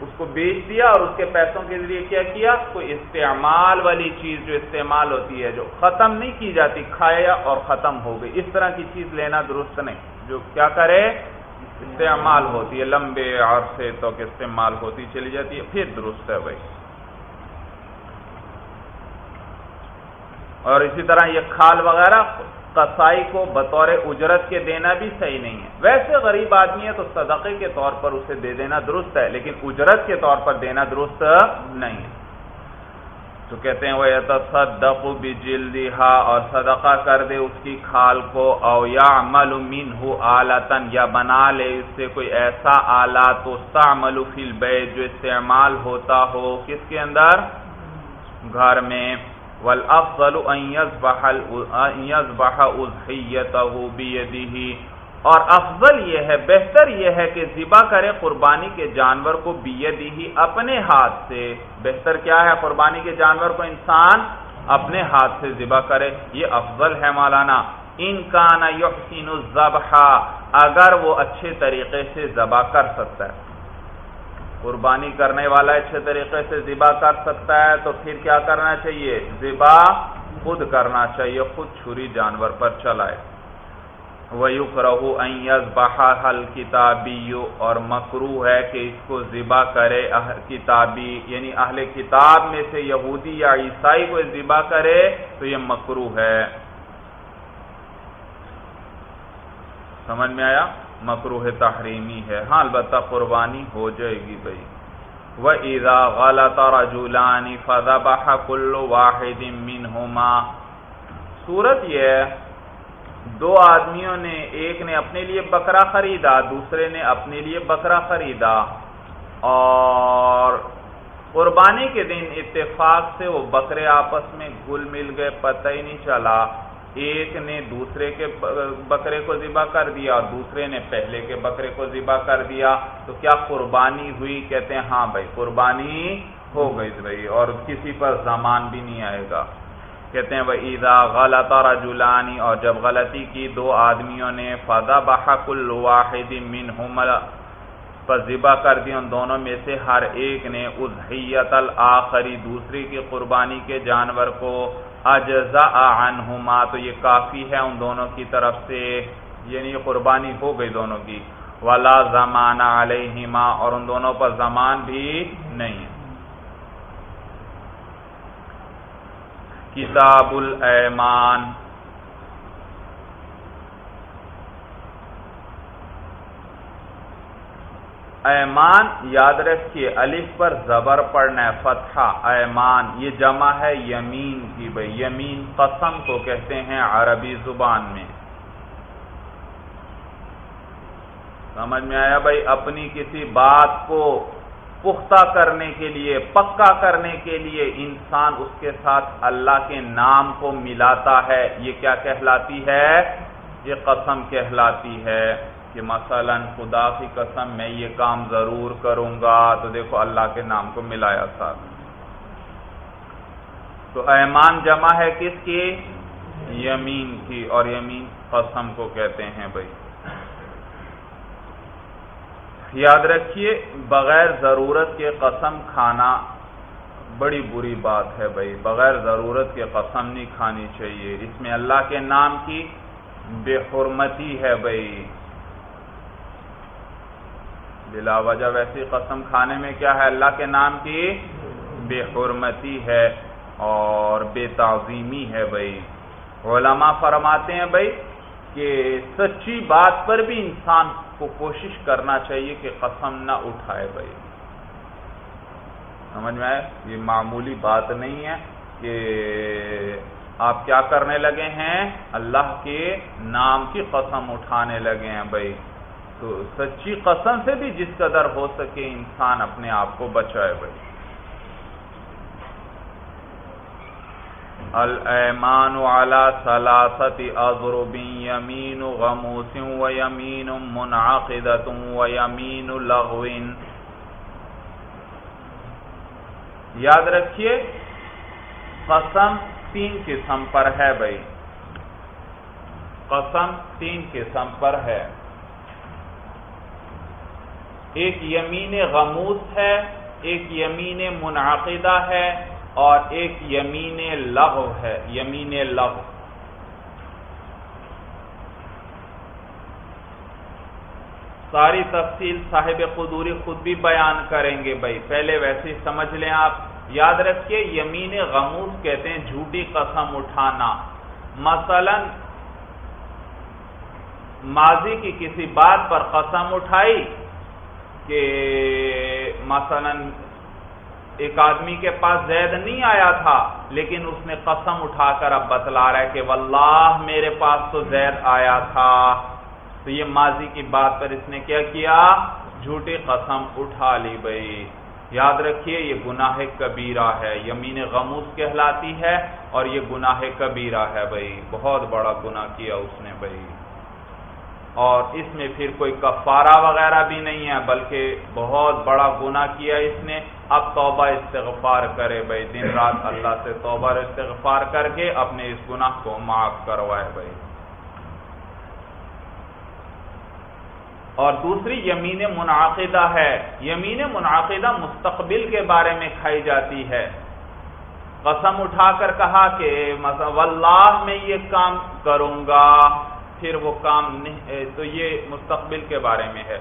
اس کو بیچ دیا اور اس کے پیسوں کے ذریعے کیا کیا؟ کوئی استعمال والی چیز جو استعمال ہوتی ہے، جو ختم نہیں کی جاتی، کھایا اور ختم ہو گئی۔ اس طرح کی چیز لینا درست نہیں۔ جو کیا کرے؟ استعمال ہوتی ہے۔ لمبے عرصے تو استعمال ہوتی چلی جاتی ہے، پھر درست ہے بھائی۔ اور اسی طرح یہ کھال وغیرہ قصائی کو بطور اجرت کے دینا بھی صحیح نہیں ہے۔ ویسے غریب آدمی ہے تو صدقے کے طور پر اسے دے دینا درست ہے، لیکن اجرت کے طور پر دینا درست نہیں ہے۔ تو کہتے ہیں وہ تصدق بجلدی اور صدقہ کر دے اس کی کھال کو او یا عمل منہ آلتن یا بنا لے اس سے کوئی ایسا آلہ، تو استعمل فی البیت جو استعمال ہوتا ہو کس کے اندر؟ گھر میں۔ والافضل ان يذبح ان يذبح اضحيته بيده. اور افضل یہ ہے، بہتر یہ ہے کہ ذبح کرے قربانی کے جانور کو بیدی ہی اپنے ہاتھ سے. بہتر کیا ہے قربانی کے جانور کو؟ انسان اپنے ہاتھ سے ذبح کرے. یہ افضل ہے مولانا. ان کا نا الذبح، اگر وہ اچھے طریقے سے ذبح کر سکتا ہے۔ قربانی کرنے والا اچھے طریقے سے ذبح کر سکتا ہے تو پھر کیا کرنا چاہیے؟ ذبح خود کرنا چاہیے، خود چھری جانور پر چلائے۔ ویوک رہو بہا حل کتابی اور مکرو ہے کہ اس کو ذبح کرے کتابی یعنی اہل کتاب میں سے یہودی یا عیسائی کو ذبح کرے تو یہ مکرو ہے۔ سمجھ میں آیا؟ مکروح تحریمی ہے۔ ہاں البتہ قربانی ہو جائے گی بھائی۔ وہ عیدا غلط رجولانی فضا بہ کل واحد منہما صورت یہ دو آدمیوں نے، ایک نے اپنے لیے بکرا خریدا، دوسرے نے اپنے لیے بکرا خریدا۔ اور قربانی کے دن اتفاق سے وہ بکرے آپس میں گل مل گئے، پتہ ہی نہیں چلا۔ ایک نے دوسرے کے بکرے کو ذبح کر دیا اور دوسرے نے پہلے کے بکرے کو ذبح کر دیا تو کیا قربانی ہوئی؟ کہتے ہیں ہاں بھائی، قربانی ہو گئی بھائی، اور کسی پر زمان بھی نہیں آئے گا۔ کہتے ہیں وہ عیدا غلط اور اور جب غلطی کی دو آدمیوں نے فضا بحق الواحد من پر ذبح کر دی۔ ان دونوں میں سے ہر ایک نے ازحیت الآخری دوسری کی قربانی کے جانور کو اجزا عنہما، تو یہ کافی ہے ان دونوں کی طرف سے یعنی قربانی ہو گئی دونوں کی۔ ولا زمانہ علیہما، اور ان دونوں پر زمان بھی نہیں۔ کتاب الایمان۔ ایمان، یاد رکھیے الف پر زبر پڑنا ہے، فتحہ، ایمان، یہ جمع ہے یمین کی بھائی۔ یمین قسم کو کہتے ہیں عربی زبان میں۔ سمجھ میں آیا بھائی؟ اپنی کسی بات کو پختہ کرنے کے لیے، پکا کرنے کے لیے انسان اس کے ساتھ اللہ کے نام کو ملاتا ہے۔ یہ کیا کہلاتی ہے؟ یہ قسم کہلاتی ہے۔ کہ مثلا خدا کی قسم میں یہ کام ضرور کروں گا، تو دیکھو اللہ کے نام کو ملایا ساتھ۔ تو ایمان جمع ہے کس کی؟ یمین کی۔ اور یمین قسم کو کہتے ہیں بھائی۔ یاد رکھیے، بغیر ضرورت کے قسم کھانا بڑی بری بات ہے بھائی۔ بغیر ضرورت کے قسم نہیں کھانی چاہیے۔ اس میں اللہ کے نام کی بے حرمتی ہے بھائی۔ بلا وجہ ویسی قسم کھانے میں کیا ہے؟ اللہ کے نام کی بے حرمتی ہے اور بے تعظیمی ہے بھائی۔ علماء فرماتے ہیں بھائی کہ سچی بات پر بھی انسان کو کوشش کرنا چاہیے کہ قسم نہ اٹھائے بھائی۔ سمجھ میں آئے یہ معمولی بات نہیں ہے کہ آپ کیا کرنے لگے ہیں؟ اللہ کے نام کی قسم اٹھانے لگے ہیں بھائی۔ تو سچی قسم سے بھی جس قدر ہو سکے انسان اپنے آپ کو بچائے بھائی المان والا سلاست اضرب یمین غموس و یمین منعقدت و یمین لغو۔ یاد رکھیے، قسم تین قسم پر ہے بھائی۔ قسم تین قسم پر ہے۔ ایک یمین غموس ہے، ایک یمین منعقدہ ہے اور ایک یمین لغو ہے، یمین لغو۔ ساری تفصیل صاحب قدوری خود بھی بیان کریں گے بھائی۔ پہلے ویسے سمجھ لیں آپ۔ یاد رکھیے، یمین غموس کہتے ہیں جھوٹی قسم اٹھانا۔ مثلا ماضی کی کسی بات پر قسم اٹھائی کہ مثلا ایک آدمی کے پاس زید نہیں آیا تھا، لیکن اس نے قسم اٹھا کر اب بتلا رہا ہے کہ واللہ میرے پاس تو زید آیا تھا۔ تو یہ ماضی کی بات پر اس نے کیا کیا؟ جھوٹی قسم اٹھا لی بھائی۔ یاد رکھیے، یہ گناہ کبیرہ ہے۔ یمین غموس کہلاتی ہے اور یہ گناہ کبیرہ ہے بھائی۔ بہت بڑا گناہ کیا اس نے بھائی۔ اور اس میں پھر کوئی کفارہ وغیرہ بھی نہیں ہے، بلکہ بہت بڑا گناہ کیا اس نے۔ اب توبہ استغفار کرے بھائی، دن رات اللہ سے توبہ استغفار کر کے اپنے اس گناہ کو معاف کروائے بھائی۔ اور دوسری یمین منعقدہ ہے۔ یمین منعقدہ مستقبل کے بارے میں کھائی جاتی ہے۔ قسم اٹھا کر کہا کہ واللہ میں یہ کام کروں گا۔ پھر وہ کام نہیں تو یہ مستقبل کے بارے میں ہے۔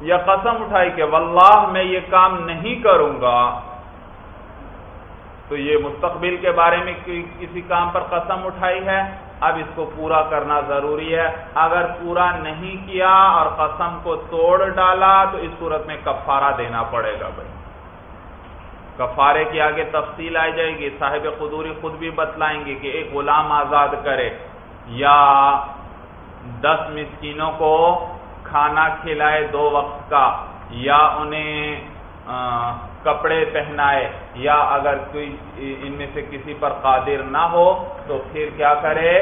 یا قسم اٹھائی کہ واللہ میں یہ کام نہیں کروں گا، تو یہ مستقبل کے بارے میں کسی کام پر قسم اٹھائی ہے؟ اب اس کو پورا کرنا ضروری ہے۔ اگر پورا نہیں کیا اور قسم کو توڑ ڈالا، تو اس صورت میں کفارہ دینا پڑے گا بھائی۔ کفارے کی آگے تفصیل آ جائے گی، صاحب قدوری خود بھی بتلائیں گے کہ ایک غلام آزاد کرے۔ یا دس مسکینوں کو کھانا کھلائے دو وقت کا، یا انہیں کپڑے پہنائے، یا اگر کوئی ان میں سے کسی پر قادر نہ ہو تو پھر کیا کرے؟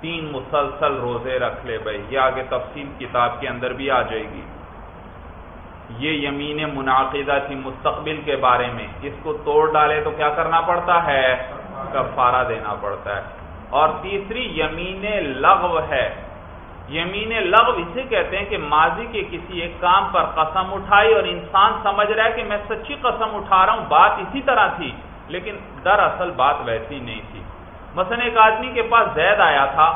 تین مسلسل روزے رکھ لے بھائی، یہ آگے تفصیل کتاب کے اندر بھی آ جائے گی۔ یہ یمین منعقدہ تھی مستقبل کے بارے میں، اس کو توڑ ڈالے تو کیا کرنا پڑتا ہے؟ کفارہ دینا پڑتا ہے۔ اور تیسری یمین لغو ہے۔ یمین لغو اسے کہتے ہیں کہ ماضی کے کسی ایک کام پر قسم اٹھائی اور انسان سمجھ رہا ہے کہ میں سچی قسم اٹھا رہا ہوں، بات اسی طرح تھی، لیکن دراصل بات ویسی نہیں تھی۔ مثلا ایک آدمی کے پاس زید آیا تھا،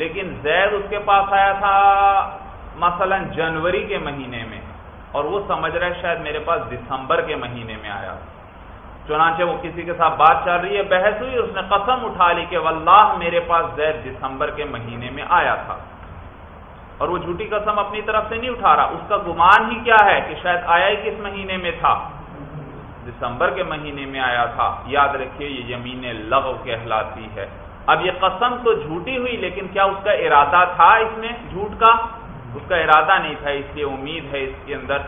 لیکن زید اس کے پاس آیا تھا مثلا جنوری کے مہینے میں، اور وہ سمجھ رہا ہے شاید میرے پاس دسمبر کے مہینے میں آیا۔ چنانچہ وہ کسی کے ساتھ بات چل رہی ہے، بحث ہوئی، اس نے قسم اٹھا لی کہ واللہ میرے پاس زید دسمبر کے مہینے میں آیا تھا۔ اور وہ جھوٹی قسم اپنی طرف سے نہیں اٹھا رہا۔ اس کا گمان ہی کیا ہے کہ شاید آیا ہی کس مہینے میں تھا؟ دسمبر کے مہینے میں آیا تھا۔ یاد رکھیے، یہ یمین لغو کہلاتی ہے۔ اب یہ قسم تو جھوٹی ہوئی، لیکن کیا اس کا ارادہ تھا اس میں جھوٹ کا؟ اس کا ارادہ نہیں تھا، اس لیے امید ہے اس کے اندر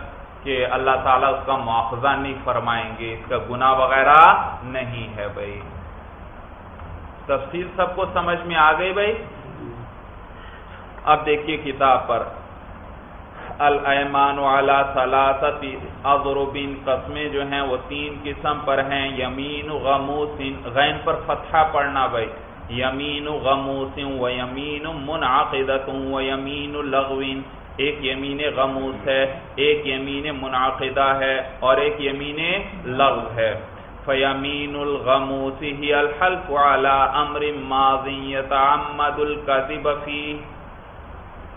کہ اللہ تعالیٰ اس کا مواخذہ نہیں فرمائیں گے، اس کا گناہ وغیرہ نہیں ہے بھائی۔ تفصیل سب کو سمجھ میں آ گئی بھائی؟ اب دیکھیے کتاب پر۔ المان والا سلاست اضربین، قسمیں جو ہیں وہ تین قسم پر ہیں۔ یمین، غموس، غین پر فتحہ پڑھنا بھائی۔ یمین، غموس و یمین منعقدت و یمین لغوین ایک یمین غموس ہے، ایک یمین منعقدہ ہے اور ایک یمین لغ ہے۔ فیمین الغموس ہی الحلف على امر ماضی يتعمد الكذب فی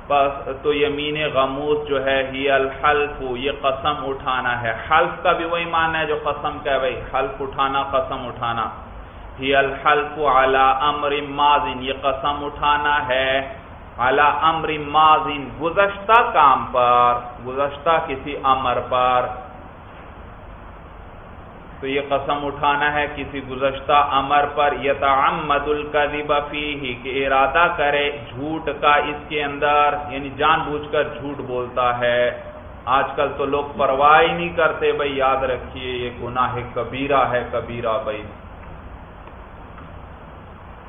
بس تو یمین غموس جو ہے، ہی الحلف، یہ قسم اٹھانا ہے۔ حلف کا بھی وہی معنی ہے جو قسم کا ہے بھائی، حلف اٹھانا، قسم اٹھانا۔ ہی الحلف على امر ماضی یہ قسم اٹھانا ہے۔ اعلی امر ماضین گزشتہ کام پر، گزشتہ کسی امر پر۔ تو یہ قسم اٹھانا ہے، کسی گزشتہ امر پر یتعمد القذب فیہ، کہ ارادہ کرے جھوٹ کا اس کے اندر یعنی جان بوجھ کر جھوٹ بولتا ہے۔ آج کل تو لوگ پرواہ ہی نہیں کرتے، بھائی یاد رکھیے، یہ گناہ کبیرہ ہے، کبیرہ بھائی۔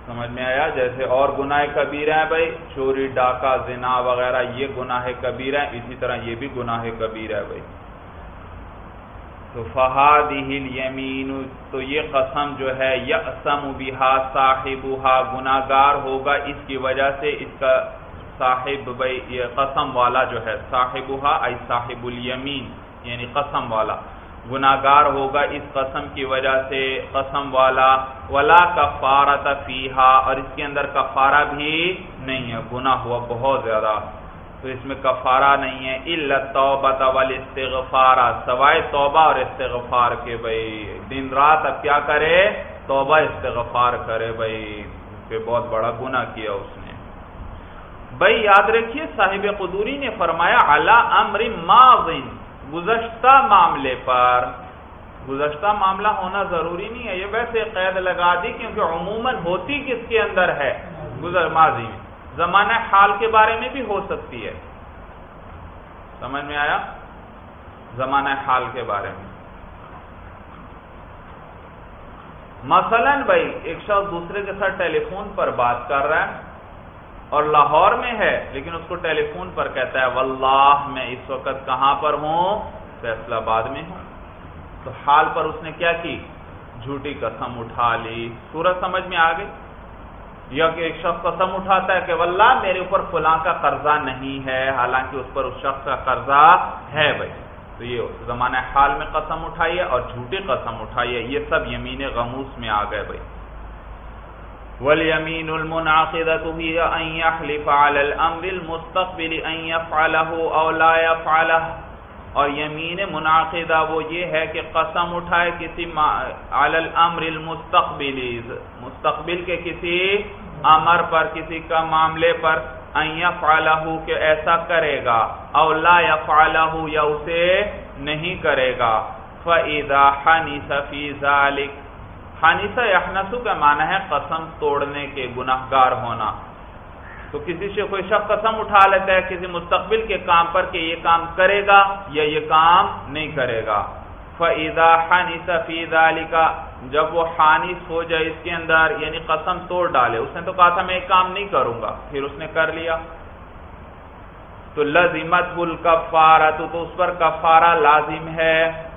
سمجھ میں آیا، جیسے اور گناہ کبیر ہیں بھائی، چوری، ڈاکہ، زنا وغیرہ، یہ گناہ کبیر ہیں، اسی طرح یہ بھی گناہ کبیر ہے بھائی۔ تو فہاد یمین تو یہ قسم جو ہے یسم بہا صاحب گناگار ہوگا اس کی وجہ سے اس کا صاحب بھائی، یہ قسم والا جو ہے صاحب ای صاحب الیمین یعنی قسم والا۔ گناگار ہوگا اس قسم کی وجہ سے، قسم والا، ولا کفارت فیہا، اور اس کے اندر کفارہ بھی نہیں ہے، گناہ ہوا بہت زیادہ۔ تو اس میں کفارہ نہیں ہے، الا توبۃ والاستغفار، سوائے توبہ اور استغفار کے بھائی۔ دن رات اب کیا کرے؟ توبہ استغفار کرے بھائی۔ کہ بہت بڑا گناہ کیا اس نے۔ بھائی، یاد رکھیے، صاحب قدوری نے فرمایا علی امر ماضٍ۔ گزشتہ معاملے پر، گزشتہ معاملہ ہونا ضروری نہیں ہے، یہ ویسے قید لگا دی کیونکہ عموماً ہوتی کس کے اندر ہے؟ گزر ماضی میں۔ زمانہ حال کے بارے میں بھی ہو سکتی ہے۔ سمجھ میں آیا؟ زمانہ حال کے بارے میں۔ مثلا بھائی، ایک شخص دوسرے کے ساتھ ٹیلی فون پر بات کر رہا ہے۔ اور لاہور میں ہے، لیکن اس کو ٹیلی فون پر کہتا ہے، واللہ، میں اس وقت کہاں پر ہوں؟ فیصلہ آباد میں ہوں. تو حال پر اس نے کیا کی؟ جھوٹی قسم اٹھا لی۔ سورج سمجھ میں آ گئی؟ یا کہ ایک شخص قسم اٹھاتا ہے کہ واللہ، میرے اوپر فلاں کا قرضہ نہیں ہے، حالانکہ اس پر اس شخص کا قرضہ ہے بھائی۔ تو یہ زمانہ حال میں قسم اٹھائیے اور جھوٹی قسم اٹھائیے یہ سب یمین غموس میں آ گئے بھائی۔ واليمين المنعقدة هي أن يحلف على الأمر المستقبل أن يفعله أو لا يفعله۔ اور یمین منعقدہ وہ یہ ہے کہ قسم اٹھائے کسی علی الامر المستقبل، مستقبل کے کسی امر پر، کسی کا معاملے پر ان يفعله کہ ایسا کرے گا او لا يفعله یا اسے نہیں کرے گا۔ فَإِذَا حَنِسَ فِي ذَلِكَ حانیسہ یحنسو کا معنی ہے قسم توڑنے کے گناہ گار ہونا۔ تو کسی سے کوئی شخص قسم اٹھا لیتا ہے کسی مستقبل کے کام پر کہ یہ کام کرے گا یا یہ کام نہیں کرے گا۔ فَإِذَا حَنِسَ فِي ذَلِكَ، جب وہ حانیس ہو جائے اس کے اندر یعنی قسم توڑ ڈالے۔ اس نے تو کہا تھا میں ایک کام نہیں کروں گا، پھر اس نے کر لیا۔ تو لزمت الکفارہ تو اس پر کفارہ لازم ہے۔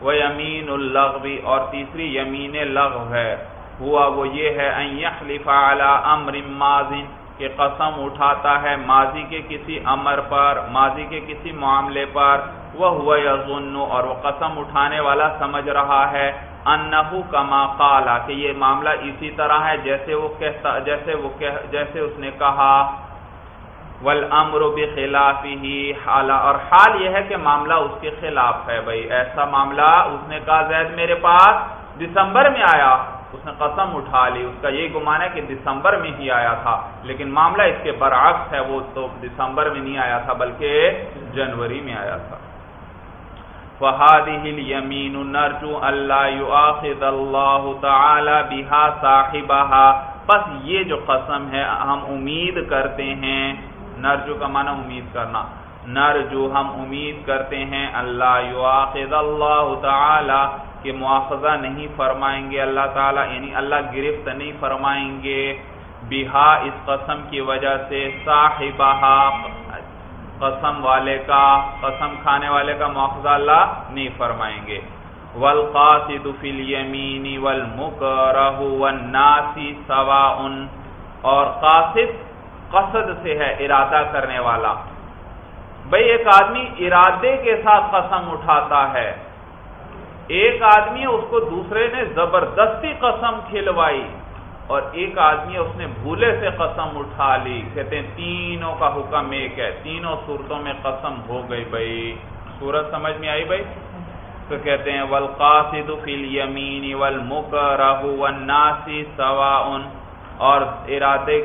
وہ یمین الغوی اور تیسری یمین لغو ہے۔ ہوا وہ یہ ہے ان یحلف علی امر ماضی کہ قسم اٹھاتا ہے ماضی کے کسی امر پر، ماضی کے کسی معاملے پر۔ وہ ہوا یظن اور وہ قسم اٹھانے والا سمجھ رہا ہے۔ انہو کما قالا کہ یہ معاملہ اسی طرح ہے جیسے وہ کہتا، جیسے وہ جیسے اس نے کہا۔ والامر بخلافه حال اور حال یہ ہے کہ معاملہ اس کے خلاف ہے بھائی۔ ایسا معاملہ اس نے کہا، زید میرے پاس دسمبر میں آیا۔ اس نے قسم اٹھا لی۔ اس کا یہی گمان ہے کہ دسمبر میں ہی آیا تھا۔ لیکن معاملہ اس کے برعکس ہے، وہ تو دسمبر میں نہیں آیا تھا، بلکہ جنوری میں آیا تھا۔ فَهَذِهِ الْيَمِينُ نَرْجُ أَلَّا يُآخِذَ اللَّهُ تَعَالَى بِهَا صَاحِبَهَا۔ پس یہ جو قسم ہے، ہم امید کرتے ہیں نرجو کا معنی امید کرنا۔ نرجو ہم امید کرتے ہیں، اللہ یواخذ اللہ تعالی کہ مواخذہ نہیں فرمائیں گے۔ اللہ تعالی یعنی اللہ گرفت نہیں فرمائیں گے۔ بہا اس قسم کی وجہ سے صاحبہ قسم والے کا، قسم کھانے والے کا مواخذہ اللہ نہیں فرمائیں گے۔ والقاصد فی الیمین والمکرہ والناسی سواء۔ اور قاصد قصد سے ہے ارادہ کرنے والا۔ بھئی ایک آدمی ارادے کے ساتھ قسم اٹھاتا ہے۔ ایک آدمی اس کو دوسرے نے زبردستی قسم کھلوائی اور ایک آدمی اس نے بھولے سے قسم اٹھا لی۔ کہتے ہیں تینوں کا حکم ایک ہے۔ تینوں صورتوں میں قسم ہو گئی بھائی صورت سمجھ میں آئی بھائی تو کہتے ہیں والقاصد فی الیمین والمکرہ والناسی سواؤن اور ارادے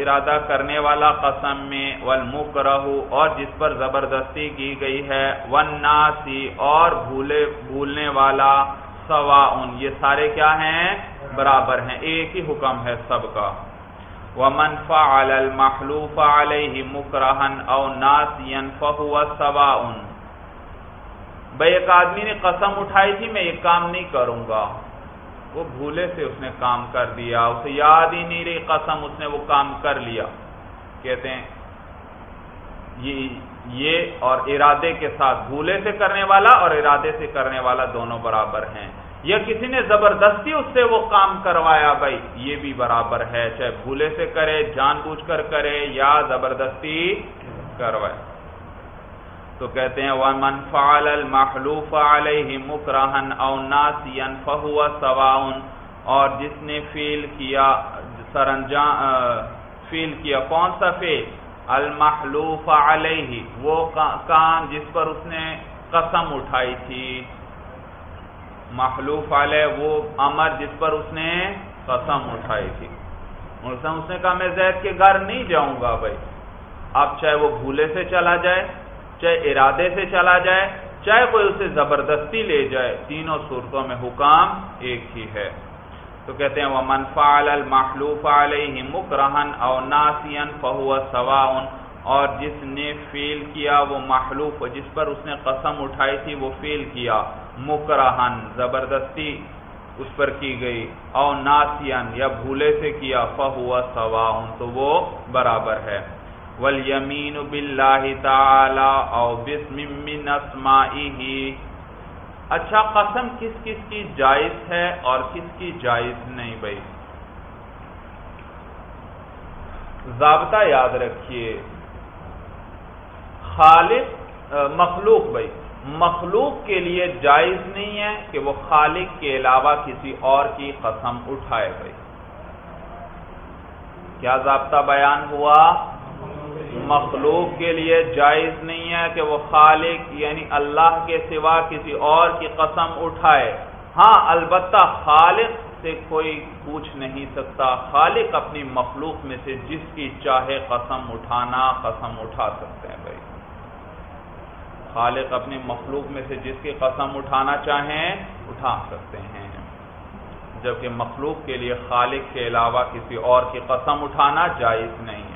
ارادہ کرنے والا قسم میں والمکرہ اور جس پر زبردستی کی گئی ہے، والناسی، اور بھولے بھولنے والا سوا یہ سارے کیا ہیں؟ برابر ہیں۔ ایک ہی حکم ہے سب کا۔ ومن فعل المحلوف علیہ مکرہن او ناسیا فہو سواء بھئی ایک آدمی نے قسم اٹھائی تھی، میں یہ کام نہیں کروں گا۔ وہ بھولے سے اس نے کام کر دیا، اسے یاد ہی نہیں رہی، قسم اس نے وہ کام کر لیا۔ کہتے ہیں، یہ اور ارادے کے ساتھ بھولے سے کرنے والا اور ارادے سے کرنے والا دونوں برابر ہیں۔ یا کسی نے زبردستی اس سے وہ کام کروایا، بھائی، یہ بھی برابر ہے، چاہے بھولے سے کرے، جان بوجھ کر کرے، یا زبردستی کروائے۔ تو کہتے ہیں، وَمَنْ فَعَلَ الْمَحْلُوفَ عَلَيْهِ مُكْرَهًا أَوْ نَاسِيًا فَهُوَ سَوَاءٌ اور جس نے فیل کیا سرانجام فیل کیا کون سا فیل؟ المحلوف علیہ وہ کام جس پر اس نے قسم اٹھائی تھی۔ محلوف علیہ، وہ امر جس پر اس نے قسم اٹھائی تھی۔ اس نے کہا، میں زید کے گھر نہیں جاؤں گا بھائی۔ اب چاہے وہ بھولے سے چلا جائے چاہے ارادے سے چلا جائے، چاہے کوئی اسے زبردستی لے جائے، تینوں صورتوں میں حکام ایک ہی ہے۔ تو کہتے ہیں وہ منفا المحلوف علیہ مکرہن او ناسین فہو سوا اور جس نے فیل کیا وہ محلوف جس پر اس نے قسم اٹھائی تھی وہ فیل کیا۔ مکرہن زبردستی اس پر کی گئی۔ او ناسین یا بھولے سے کیا فہو سوا تو وہ برابر ہے۔ والیمین باللہ تعالی او بسم من اسمائه۔ اچھا قسم کس کس کی جائز ہے اور کس کی جائز نہیں بھائی؟ ضابطہ یاد رکھیے۔ خالق مخلوق بھائی۔ مخلوق کے لیے جائز نہیں ہے کہ وہ خالق کے علاوہ کسی اور کی قسم اٹھائے بھائی۔ کیا ضابطہ بیان ہوا؟ مخلوق کے لیے جائز نہیں ہے کہ وہ خالق یعنی اللہ کے سوا کسی اور کی قسم اٹھائے۔ ہاں البتہ خالق سے کوئی پوچھ نہیں سکتا۔ خالق اپنی مخلوق میں سے جس کی چاہے قسم اٹھانا، قسم اٹھا سکتے ہیں بھائی۔ خالق اپنی مخلوق میں سے جس کی قسم اٹھانا چاہیں، اٹھا سکتے ہیں۔ جبکہ مخلوق کے لیے خالق کے علاوہ کسی اور کی قسم اٹھانا جائز نہیں۔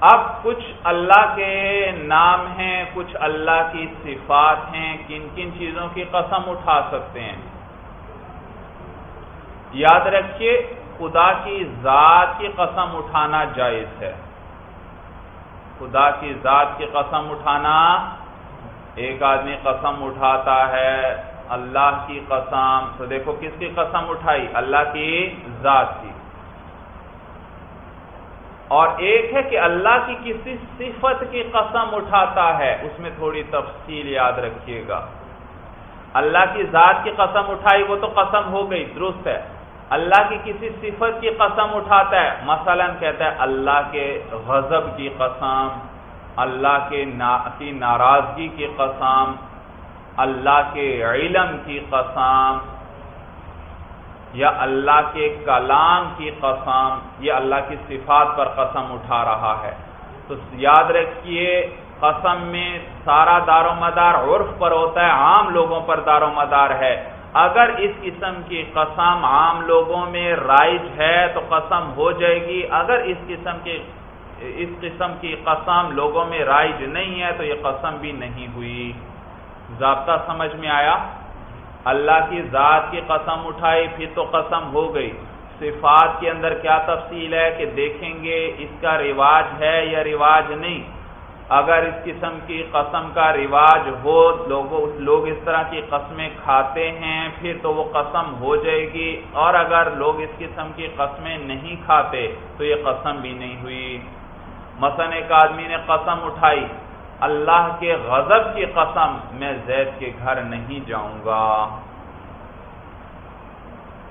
اب کچھ اللہ کے نام ہیں، کچھ اللہ کی صفات ہیں، کن کن چیزوں کی قسم اٹھا سکتے ہیں؟ یاد رکھیے، خدا کی ذات کی قسم اٹھانا جائز ہے۔ خدا کی ذات کی قسم اٹھانا، ایک آدمی قسم اٹھاتا ہے، اللہ کی قسم۔ تو دیکھو کس کی قسم اٹھائی؟ اللہ کی ذات کی۔ اور ایک ہے کہ اللہ کی کسی صفت کی قسم اٹھاتا ہے، اس میں تھوڑی تفصیل یاد رکھیے گا۔ اللہ کی ذات کی قسم اٹھائی، وہ تو قسم ہو گئی، درست ہے۔ اللہ کی کسی صفت کی قسم اٹھاتا ہے، مثلا کہتا ہے، اللہ کے غضب کی قسم، اللہ کے کی ناراضگی کی قسم، اللہ کے علم کی قسم یا اللہ کے کلام کی قسم، یا اللہ کی صفات پر قسم اٹھا رہا ہے۔ تو یاد رکھیے، قسم میں سارا دار و مدار عرف پر ہوتا ہے، عام لوگوں پر دار و مدار ہے۔ اگر اس قسم کی قسم عام لوگوں میں رائج ہے تو قسم ہو جائے گی۔ اگر اس قسم کی اس قسم کی قسم لوگوں میں رائج نہیں ہے تو یہ قسم بھی نہیں ہوئی۔ ضابطہ سمجھ میں آیا؟ اللہ کی ذات کی قسم اٹھائی، پھر تو قسم ہو گئی۔ صفات کے اندر کیا تفصیل ہے کہ دیکھیں گے اس کا رواج ہے یا رواج نہیں؟ اگر اس قسم کی قسم کا رواج ہو، لوگوں، لوگ اس طرح کی قسمیں کھاتے ہیں، پھر تو وہ قسم ہو جائے گی۔ اور اگر لوگ اس قسم کی قسمیں نہیں کھاتے، تو یہ قسم بھی نہیں ہوئی۔ مثلا ایک آدمی نے قسم اٹھائی۔ اللہ کے غضب کی قسم، میں زید کے گھر نہیں جاؤں گا۔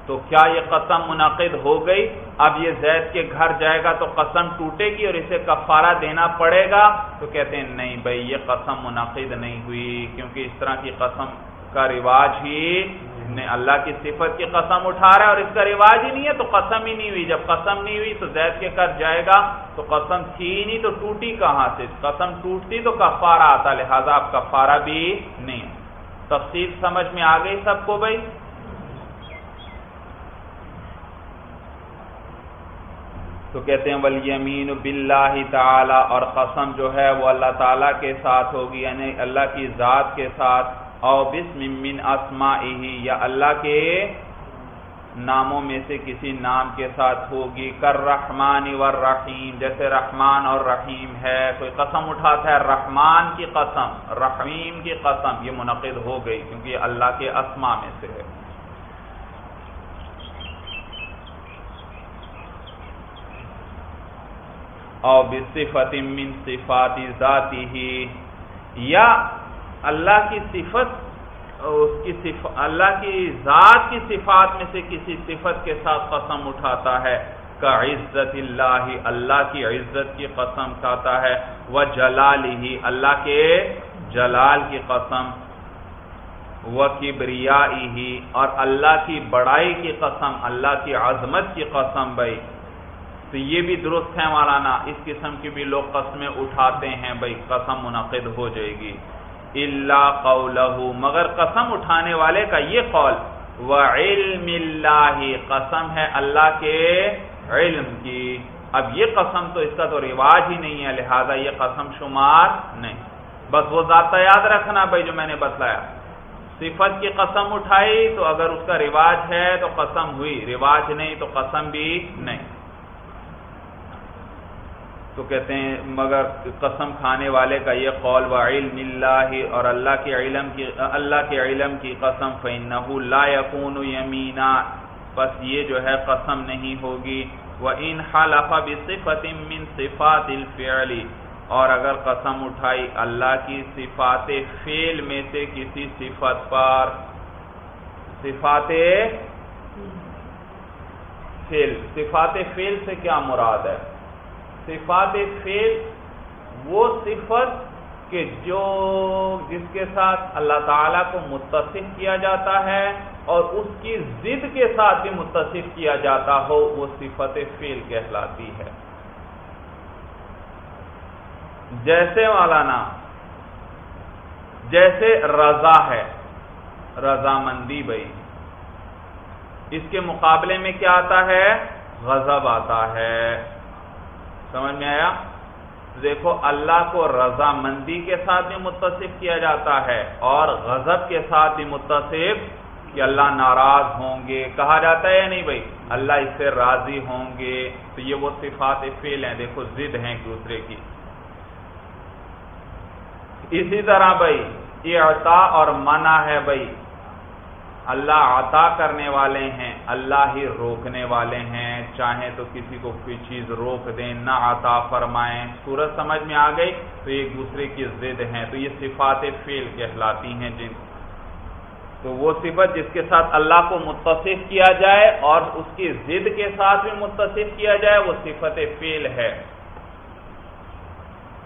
تو کیا یہ قسم منعقد ہو گئی؟ اب یہ زید کے گھر جائے گا تو قسم ٹوٹے گی اور اسے کفارہ دینا پڑے گا؟ تو کہتے ہیں، نہیں بھائی، یہ قسم منعقد نہیں ہوئی، کیونکہ اس طرح کی قسم کا رواج ہی نے اللہ کی صفت کی قسم اٹھا رہا ہے اور اس کا رواج ہی نہیں ہے تو قسم ہی نہیں ہوئی۔ جب قسم نہیں ہوئی تو زید کے کر جائے گا تو قسم تھی نہیں تو ٹوٹی کہاں سے؟ قسم ٹوٹتی تو کفارہ آتا، لہذا آپ کفارہ بھی نہیں۔ تفصیل سمجھ میں آ گئی سب کو بھائی؟ تو کہتے ہیں ولیمین باللہ تعالی اور قسم جو ہے وہ اللہ تعالی کے ساتھ ہوگی یعنی اللہ کی ذات کے ساتھ او بسم من اسمائی یا اللہ کے ناموں میں سے کسی نام کے ساتھ ہوگی کر رحمان والرحیم، جیسے رحمان اور رحیم ہے، کوئی قسم اٹھاتا ہے، رحمان کی قسم، رحیم کی قسم، یہ منعقد ہو گئی کیونکہ یہ اللہ کے اسما میں سے ہے۔ او بصفت من صفات ذاتی ہی یا اللہ کی صفت اس کی صف، اللہ کی ذات کی صفات میں سے کسی صفت کے ساتھ قسم اٹھاتا ہے؟ کا عزت اللہ اللہ کی عزت کی قسم کھاتا ہے۔ وہ جلال ہی، اللہ کے جلال کی قسم۔ وہ کبریا ہی، اور اللہ کی بڑائی کی قسم، اللہ کی عظمت کی قسم بھائی۔ تو یہ بھی درست ہے مولانا، اس قسم کی بھی لوگ قسمیں اٹھاتے ہیں بھائی، قسم منعقد ہو جائے گی۔ اللہ قولہ مگر قسم اٹھانے والے کا یہ قول، وعلم اللہ قسم ہے اللہ کے علم کی۔ اب یہ قسم تو اس کا تو رواج ہی نہیں ہے، لہذا یہ قسم شمار نہیں۔ بس وہ ذاتہ یاد رکھنا بھائی جو میں نے بتلایا۔ صفت کی قسم اٹھائی تو اگر اس کا رواج ہے تو قسم ہوئی، رواج نہیں تو قسم بھی نہیں۔ تو کہتے ہیں، مگر قسم کھانے والے کا یہ قول و علم اللہ اور اللہ کے علم کی، اللہ کے علم کی قسم، فَإِنَّهُ لَا يَكُونُ يَمِينًا۔ بس یہ جو ہے قسم نہیں ہوگی۔ وَإِنْ حَلَفَ بِصِفَةٍ مِّن صِفَاتِ الْفِعْلِ۔ اور اگر قسم اٹھائی اللہ کی صفات فیل میں سے کسی صفت پر، صفات فیل صفات فیل سے کیا مراد ہے؟ صفات فیل وہ صفت کہ جو جس کے ساتھ اللہ تعالیٰ کو متصف کیا جاتا ہے اور اس کی ضد کے ساتھ بھی متصف کیا جاتا ہو، وہ صفت فیل کہلاتی ہے۔ جیسے مولانا، جیسے رضا ہے، رضامندی بھائی، اس کے مقابلے میں کیا آتا ہے؟ غضب آتا ہے۔ سمجھ میں آیا؟ دیکھو، اللہ کو رضا مندی کے ساتھ بھی متصف کیا جاتا ہے اور غضب کے ساتھ بھی متصف کہ اللہ ناراض ہوں گے۔ کہا جاتا ہے یا نہیں بھائی؟ اللہ اس سے راضی ہوں گے۔ تو یہ وہ صفات فیل ہیں، دیکھو، ضد ہیں ایک دوسرے کی۔ اسی طرح بھائی یہ عطا اور منع ہے بھائی۔ اللہ عطا کرنے والے ہیں، اللہ ہی روکنے والے ہیں۔ چاہیں تو کسی کو کوئی چیز روک دیں، نہ عطا فرمائیں۔ سورج سمجھ میں آ گئی تو ایک دوسرے کی ضد ہیں۔ تو یہ صفات فیل کہلاتی ہیں جن تو وہ صفت جس کے ساتھ اللہ کو متصف کیا جائے اور اس کی ضد کے ساتھ بھی متصف کیا جائے، وہ صفت فیل ہے۔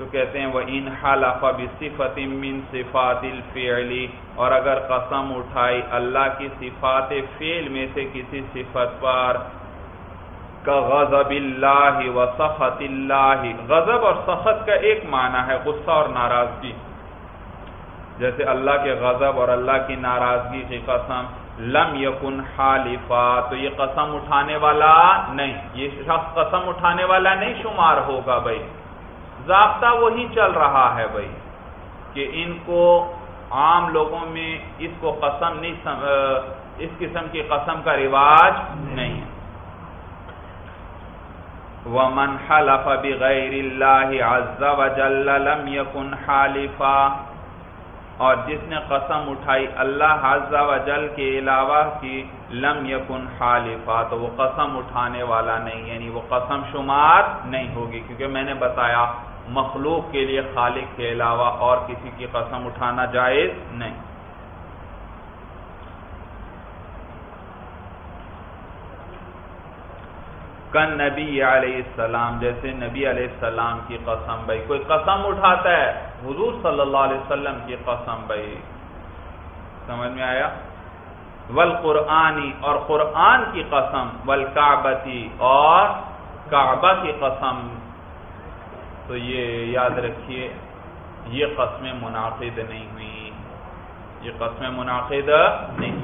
تو کہتے ہیں وہ ان حلف بصفت من صفات الفعل اور اگر قسم اٹھائی اللہ کی صفات فعل میں سے کسی صفت پر غضب اللہ و سخط اللہ۔ غضب اور سخط کا ایک معنی ہے غصہ اور ناراضگی۔ جیسے اللہ کے غضب اور اللہ کی ناراضگی کی قسم لم یکن حالفا، تو یہ قسم اٹھانے والا نہیں، یہ شخص قسم اٹھانے والا نہیں شمار ہوگا بھائی۔ ضابطہ وہی چل رہا ہے بھائی، کہ ان کو عام لوگوں میں اس کو قسم نہیں اس قسم کی قسم کا رواج نہیں ہے۔ وَمَنْ حَلَفَ بِغَيْرِ اللَّهِ عَزَّ وَجَلَّ لَمْ يَكُنْ حَالِفًا، اور جس نے قسم اٹھائی اللہ حض و جل کے علاوہ کی لم یکن حالفا، تو وہ قسم اٹھانے والا نہیں یعنی وہ قسم شمار نہیں ہوگی، کیونکہ میں نے بتایا مخلوق کے لیے خالق کے علاوہ اور کسی کی قسم اٹھانا جائز نہیں۔ کن نبی علیہ السلام، جیسے نبی علیہ السلام کی قسم بھائی، کوئی قسم اٹھاتا ہے، حضور صلی اللہ علیہ وسلم کی قسم بھائی۔ سمجھ میں آیا؟ ول قرآنی اور قرآن کی قسم ول اور کعبہ کی قسم تو یہ یاد رکھیے، یہ قسمیں منعقد نہیں ہوئی۔ یہ قسم منعقد نہیں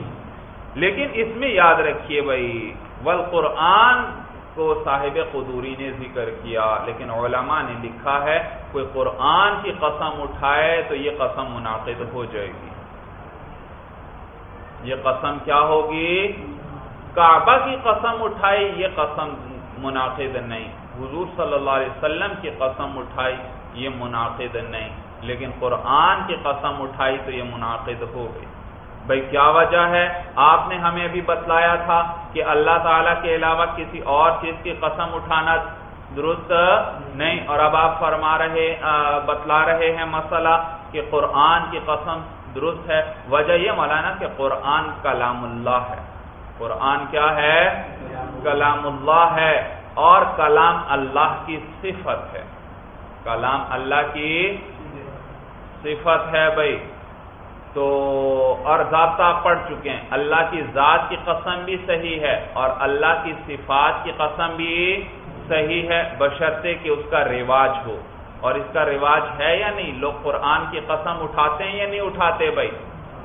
لیکن اس میں یاد رکھیے بھائی، والقرآن کو صاحب قدوری نے ذکر کیا، لیکن علماء نے لکھا ہے، کوئی قرآن کی قسم اٹھائے تو یہ قسم منعقد ہو جائے گی۔ یہ قسم کیا ہوگی؟ کعبہ کی قسم اٹھائی، یہ قسم منعقد نہیں۔ حضور صلی اللہ علیہ وسلم کی قسم اٹھائی، یہ منعقد نہیں۔ لیکن قرآن کی قسم اٹھائی تو یہ منعقد ہو گئی۔ بھائی کیا وجہ ہے؟ آپ نے ہمیں ابھی بتلایا تھا کہ اللہ تعالیٰ کے علاوہ کسی اور چیز کی قسم اٹھانا درست نہیں۔ اور اب آپ فرما رہے بتلا رہے ہیں مسئلہ کہ قرآن کی قسم درست ہے۔ وجہ یہ مولانا کہ قرآن کلام اللہ ہے۔ قرآن کیا ہے؟ کلام اللہ ہے۔ اور کلام اللہ کی صفت ہے۔ کلام اللہ کی صفت ہے بھائی۔ تو اور ضابطہ پڑھ چکے ہیں۔ اللہ کی ذات کی قسم بھی صحیح ہے اور اللہ کی صفات کی قسم بھی صحیح ہے، بشرطے کہ اس کا رواج ہو۔ اور اس کا رواج ہے یا نہیں؟ لوگ قرآن کی قسم اٹھاتے ہیں یا نہیں اٹھاتے بھائی؟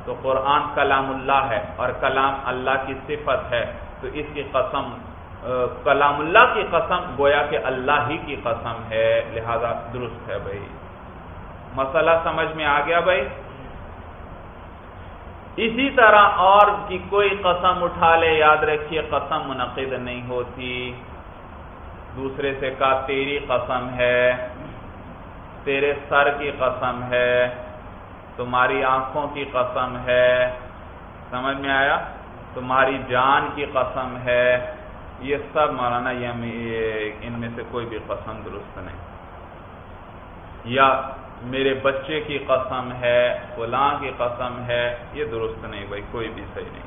تو قرآن کلام اللہ ہے اور کلام اللہ کی صفت ہے۔ تو اس کی قسم کلام اللہ کی قسم گویا کہ اللہ ہی کی قسم ہے، لہذا درست ہے بھائی۔ مسئلہ سمجھ میں آ گیا بھائی؟ اسی طرح اور کی کوئی قسم اٹھا لے، یاد رکھیے، قسم منعقد نہیں ہوتی۔ دوسرے سے کہا، تیری قسم ہے، تیرے سر کی قسم ہے، تمہاری آنکھوں کی قسم ہے۔ سمجھ میں آیا؟ تمہاری جان کی قسم ہے۔ یہ سب مولانا یہ ان میں سے کوئی بھی قسم درست نہیں۔ یا میرے بچے کی قسم ہے، فلاں کی قسم ہے، یہ درست نہیں بھائی، کوئی بھی صحیح نہیں۔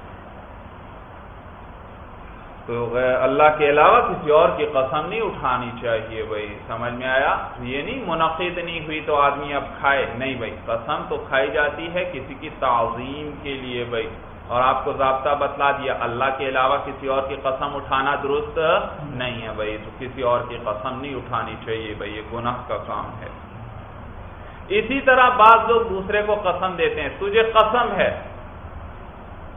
تو اللہ کے علاوہ کسی اور کی قسم نہیں اٹھانی چاہیے بھائی، سمجھ میں آیا؟ یہ نہیں، منعقد نہیں ہوئی تو آدمی اب کھائے۔ نہیں بھائی، قسم تو کھائی جاتی ہے کسی کی تعظیم کے لیے بھائی۔ اور آپ کو ضابطہ بتلا دیا، اللہ کے علاوہ کسی اور کی قسم اٹھانا درست نہیں ہے بھائی، تو کسی اور کی قسم نہیں اٹھانی چاہیے بھائی، یہ گناہ کا کام ہے۔ اسی طرح بعض لوگ دوسرے کو قسم دیتے ہیں، تجھے قسم ہے۔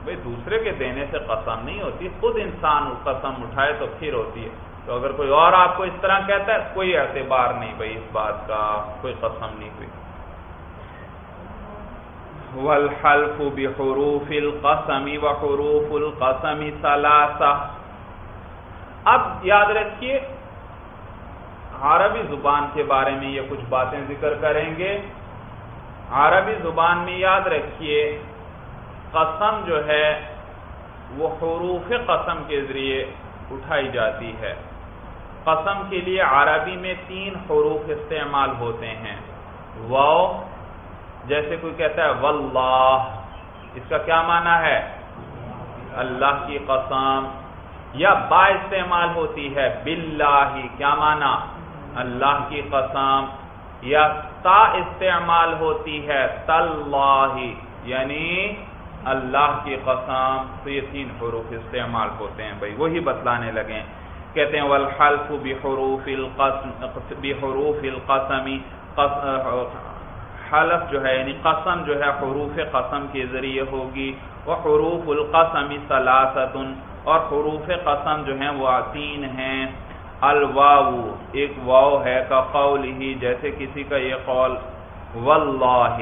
بھائی، دوسرے کے دینے سے قسم نہیں ہوتی، خود انسان قسم اٹھائے تو پھر ہوتی ہے۔ تو اگر کوئی اور آپ کو اس طرح کہتا ہے، کوئی اعتبار نہیں بھائی اس بات کا، کوئی قسم نہیں ہوئی والحلف بحروف القسم وحروف القسم ثلاثہ اب یاد رکھیے، عربی زبان کے بارے میں یہ کچھ باتیں ذکر کریں گے۔ عربی زبان میں یاد رکھیے، قسم جو ہے وہ حروف قسم کے ذریعے اٹھائی جاتی ہے۔ قسم کے لیے عربی میں تین حروف استعمال ہوتے ہیں۔ واؤ جیسے کوئی کہتا ہے واللہ، اس کا کیا معنی ہے؟ اللہ کی قسم، یا با استعمال ہوتی ہے باللہ، کیا معنی؟ اللہ کی قسم، یا تا استعمال ہوتی ہے تاللہ یعنی اللہ کی قسم، تو یہ تین حروف استعمال ہوتے ہیں بھائی، وہی بتلانے لگے۔ کہتے ہیں والحلف بحروف القسم بحروف القسم حلف جو ہے یعنی قسم جو ہے، حروف قسم کے ذریعے ہوگی۔ وہ حروف القسم سلاست اور حروف قسم جو ہیں، وہ تین ہیں۔ الواو، ایک واو ہے کا قول ہی جیسے کسی کا یہ قول، واللہ۔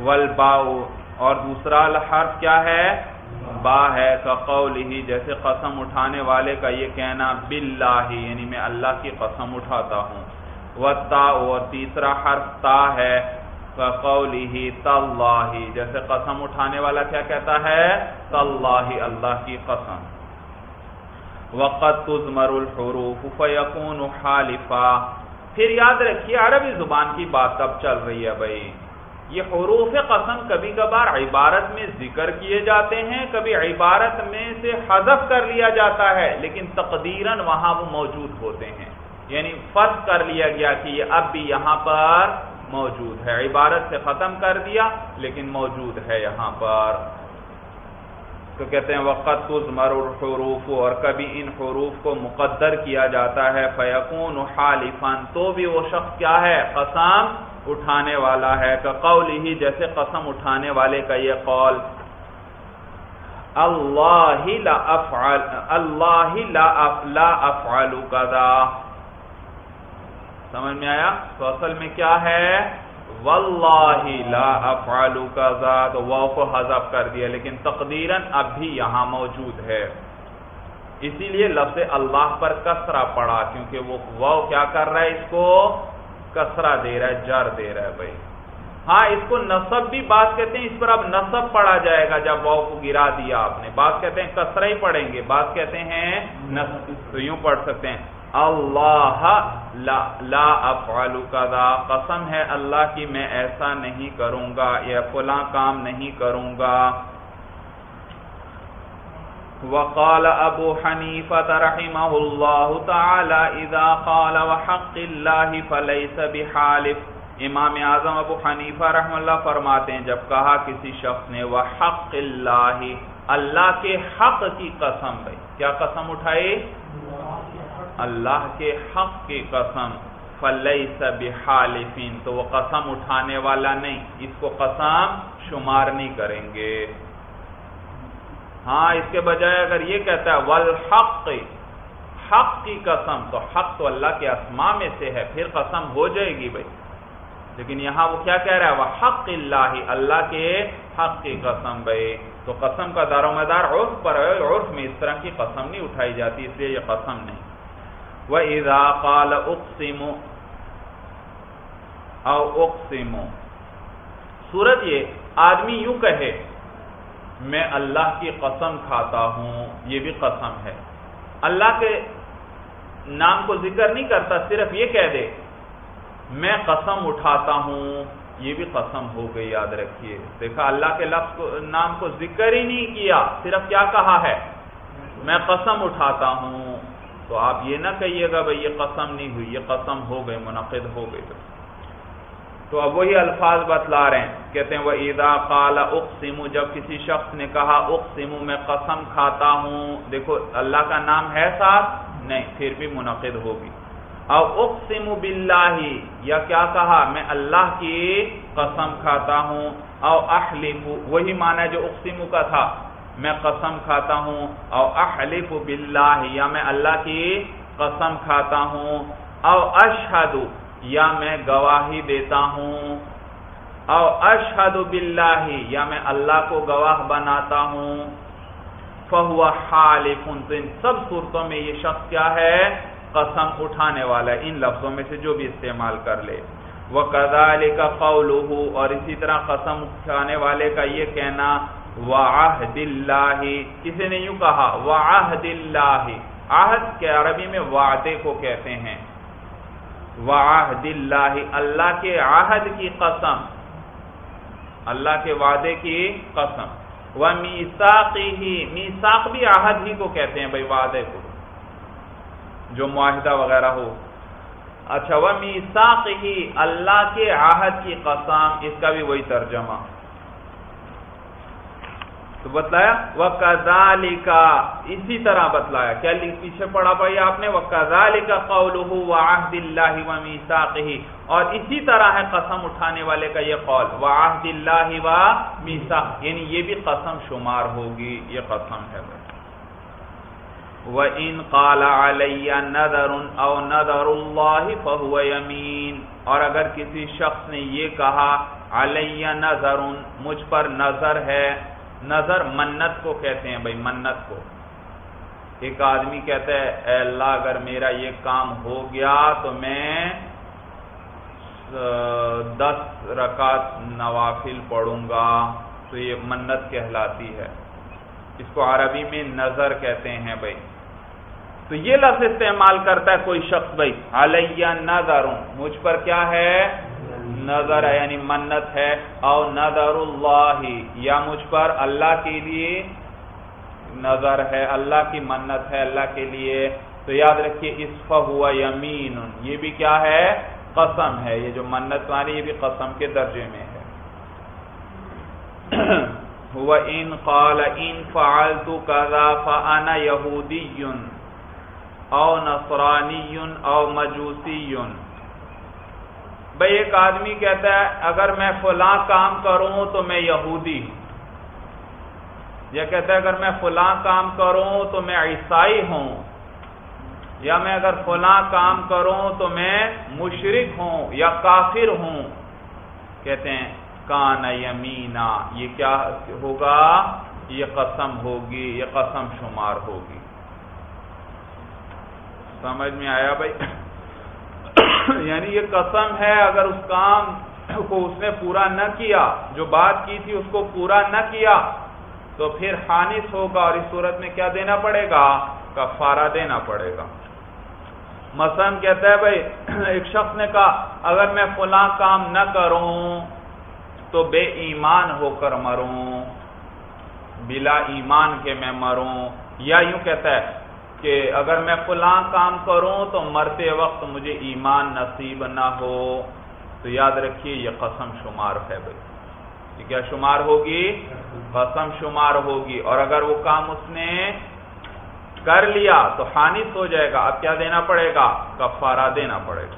والباؤ اور دوسرا الحرف کیا ہے؟ با ہے کا قول ہی جیسے قسم اٹھانے والے کا یہ کہنا، باللہ یعنی میں اللہ کی قسم اٹھاتا ہوں۔ وتا اور تیسرا حرف تا ہے۔ کا تاللہ جیسے قسم اٹھانے والا کیا کہتا ہے؟ تاللہ اللہ کی قسم۔ وقت تزمر الحروف فیکون حالفا۔ پھر یاد رکھیے، عربی زبان کی بات کب چل رہی ہے بھائی۔ یہ حروف قسم کبھی کبھار عبارت میں ذکر کیے جاتے ہیں، کبھی عبارت میں سے حذف کر لیا جاتا ہے، لیکن تقدیرن وہاں وہ موجود ہوتے ہیں۔ یعنی فرض کر لیا گیا کہ یہ اب بھی یہاں پر موجود ہے۔ عبارت سے ختم کر دیا، لیکن موجود ہے یہاں پر۔ تو کہتے ہیں وقت تزمر الحروف، اور کبھی ان حروف کو مقدر کیا جاتا ہے۔ فیقون حالفان تو بھی وہ شخص کیا ہے؟ قسم اٹھانے والا ہے۔ کہ قول ہی جیسے قسم اٹھانے والے کا یہ قول۔ اللہ لا افعل اللہ لا افعل کذا سمجھ میں آیا؟ تو اصل میں کیا ہے؟ واللہ لا افعل کذا تو واو کو حذف کر دیا، لیکن تقدیرن اب بھی یہاں موجود ہے۔ اسی لیے لفظ اللہ پر کسرا پڑا، کیونکہ وہ واو کیا کر رہا ہے؟ اس کو کسرا دے رہا ہے، جر دے رہا ہے بھائی۔ ہاں اس کو نصب بھی بات کہتے ہیں، اس پر اب نصب پڑھا جائے گا جب واؤ کو گرا دیا آپ نے۔ بات کہتے ہیں کسرا ہی پڑھیں گے بات کہتے ہیں نصب، تو یوں پڑھ سکتے ہیں۔ اللہ لا لا افعل کذا قسم ہے اللہ کی میں ایسا نہیں کروں گا یا فلاں کام نہیں کروں گا۔ وقال ابو حنیفہ رحمہ اللہ تعالی، اذا قال وحق اللہ فلیس بحالف۔ امام اعظم ابو حنیفہ رحم اللہ فرماتے ہیں، جب کہا کسی شخص نے وہ حق اللہ اللہ کے حق کی قسم بھائی، کیا قسم اٹھائی؟ اللہ کے حق کی قسم فلئی سب حالفین تو وہ قسم اٹھانے والا نہیں، اس کو قسم شمار نہیں کریں گے۔ ہاں اس کے بجائے اگر یہ کہتا ہے، والحق، حق کی قسم، تو حق تو اللہ کے اسما میں سے ہے، پھر قسم ہو جائے گی بھائی۔ لیکن یہاں وہ کیا کہہ رہا ہے وہ حق اللہ اللہ کے حق کی قسم بھائی۔ تو قسم کا دار و مدار عرف پر ہے عرف میں اس طرح کی قسم نہیں اٹھائی جاتی، اس لیے یہ قسم نہیں۔ وہ اذا قال اقسم او اقسم یہ آدمی یوں کہے، میں اللہ کی قسم کھاتا ہوں، یہ بھی قسم ہے۔ اللہ کے نام کو ذکر نہیں کرتا، صرف یہ کہہ دے، میں قسم اٹھاتا ہوں، یہ بھی قسم ہو گئی، یاد رکھیے۔ دیکھا، اللہ کے لفظ کو، نام کو ذکر ہی نہیں کیا، صرف کیا کہا ہے؟ میں قسم اٹھاتا ہوں تو آپ یہ نہ کہیے گا بھائی یہ قسم نہیں ہوئی، یہ قسم ہو گئی منعقد ہو گئی تو اب وہی الفاظ بتلا رہے ہیں۔ کہتے ہیں وہ عیدا کالا اقسم جب کسی شخص نے کہا اقسم میں قسم کھاتا ہوں، دیکھو اللہ کا نام ہے ساتھ؟ نہیں، پھر بھی منعقد ہوگی۔ او اقسم باللہ یا کیا کہا؟ میں اللہ کی قسم کھاتا ہوں۔ او احلف وہی معنی جو اقسم کا تھا۔ میں قسم کھاتا ہوں، او احلف باللہ، یا میں اللہ کی قسم کھاتا ہوں، او اشہد، یا میں گواہی دیتا ہوں، او اشہد باللہ، یا میں اللہ کو گواہ بناتا ہوں۔ فہو حالف ان سب صورتوں میں یہ شخص کیا ہے؟ قسم اٹھانے والا ہے۔ ان لفظوں میں سے جو بھی استعمال کر لے۔ وہ کزال کا قول اور اسی طرح قسم اٹھانے والے کا یہ کہنا واحد اللہ کسی نے یوں کہا؟ واحد اللہ عہد کے عربی میں وعدے کو کہتے ہیں. واحد اللہ اللہ کے عہد کی قسم. اللہ کے وعدے کی قسم. وہ میساقی میساق بھی عہد ہی کو کہتے ہیں بھائی، وعدے کو. جو معاہدہ وغیرہ ہو. اچھا وہ میساق ہی اللہ کے عہد کی قسم. اس کا بھی وہی ترجمہ. تو بتلایا وہ کا اسی طرح بتلایا، کیا پیچھے پڑا بھائی آپ نے وہ کزالی کا قول عہد اللہ و میساق اور اسی طرح ہے قسم اٹھانے والے کا یہ قول و عہد اللہ و میساق یعنی یہ بھی قسم شمار ہوگی، یہ قسم ہے وَإِن قَالَ عَلَيَّ نَذَرٌ أَوْ نَذَرُ اللَّهِ فَهُوَ يَمِين، اور اگر کسی شخص نے یہ کہا علیہ نظر مجھ پر نظر ہے نظر منت کو کہتے ہیں بھائی، منت کو۔ ایک آدمی کہتا ہے، اے اللہ، اگر میرا یہ کام ہو گیا تو میں دس رکعت نوافل پڑھوں گا۔ تو یہ منت کہلاتی ہے۔ اس کو عربی میں نظر کہتے ہیں بھائی۔ تو یہ لفظ استعمال کرتا ہے کوئی شخص بھائی، علیہ نظر مجھ پر کیا ہے؟ نظر ہے یعنی منت ہے، او نظر اللہ یا مجھ پر اللہ کے لیے نظر ہے، اللہ کی منت ہے، اللہ کے لیے۔ تو یاد رکھیے اسف ہوا یمین، یہ بھی کیا ہے؟ قسم ہے۔ یہ جو منت والی یہ بھی قسم کے درجے میں ہے۔ ان قال، ان فعلت كذا فانا يهودي او نصرانی او مجوسی بھائی ایک آدمی کہتا ہے، اگر میں فلاں کام کروں تو میں یہودی ہوں۔ یہ کہتا ہے، اگر میں فلاں کام کروں تو میں عیسائی ہوں۔ یا میں اگر فلاں کام کروں تو میں مشرق ہوں یا کافر ہوں۔ کہتے ہیں، کان یمینا، یہ کیا ہوگا؟ یہ قسم ہوگی، یہ قسم شمار ہوگی۔ سمجھ میں آیا بھائی؟ یعنی یہ قسم ہے اگر اس کام کو اس نے پورا نہ کیا، جو بات کی تھی اس کو پورا نہ کیا، تو پھر خانص ہوگا اور اس صورت میں کیا دینا پڑے گا؟ کفارہ دینا پڑے گا۔ مثلا کہتا ہے بھائی، ایک شخص نے کہا، اگر میں فلاں کام نہ کروں تو بے ایمان ہو کر مروں، بلا ایمان کے میں مروں، یا یوں کہتا ہے کہ اگر میں فلاں کام کروں تو مرتے وقت مجھے ایمان نصیب نہ ہو۔ تو یاد رکھیے یہ قسم شمار ہے بھائی۔ یہ کیا شمار ہوگی؟ قسم شمار ہوگی۔ اور اگر وہ کام اس نے کر لیا تو خانص ہو جائے گا۔ اب کیا دینا پڑے گا؟ کفارہ دینا پڑے گا۔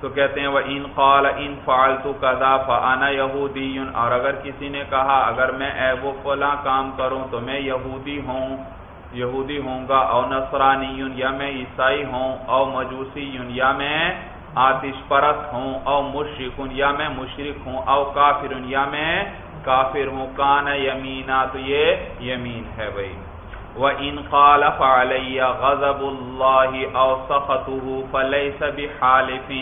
تو کہتے ہیں وہ ان قال ان فالتو کدا فانا یہودی اور اگر کسی نے کہا، اگر میں اے وہ فلاں کام کروں تو میں یہودی ہوں۔ یہودی ہوں گا او نصرانی یا میں عیسائی ہوں او مجوسی یا میں آتش پرست ہوں او مشرق یا میں مشرق ہوں او کافر یا میں کافر ہوں۔ کان یمینا، تو یہ یمین ہے بھائی۔ وہ ان قال فعلی غضب اللہ او سخطه فليس بحالف۔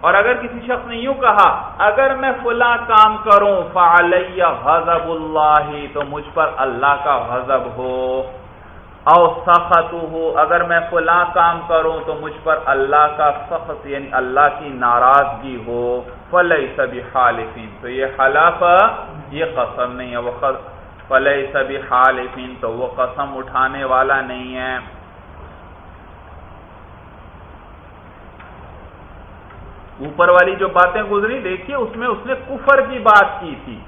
اور اگر کسی شخص نے یوں کہا، اگر میں فلاں کام کروں، فعلی غضب اللہ تو مجھ پر اللہ کا غضب ہو۔ او سخت ہو اگر میں فلاں کام کروں تو مجھ پر اللہ کا سخت یعنی اللہ کی ناراضگی ہو فلئی سبھی حالفین تو یہ حلف، یہ قسم نہیں ہے، وہ فلئی سبھی حالفین تو وہ قسم اٹھانے والا نہیں ہے۔ اوپر والی جو باتیں گزری، دیکھیے، اس میں اس نے کفر کی بات کی تھی۔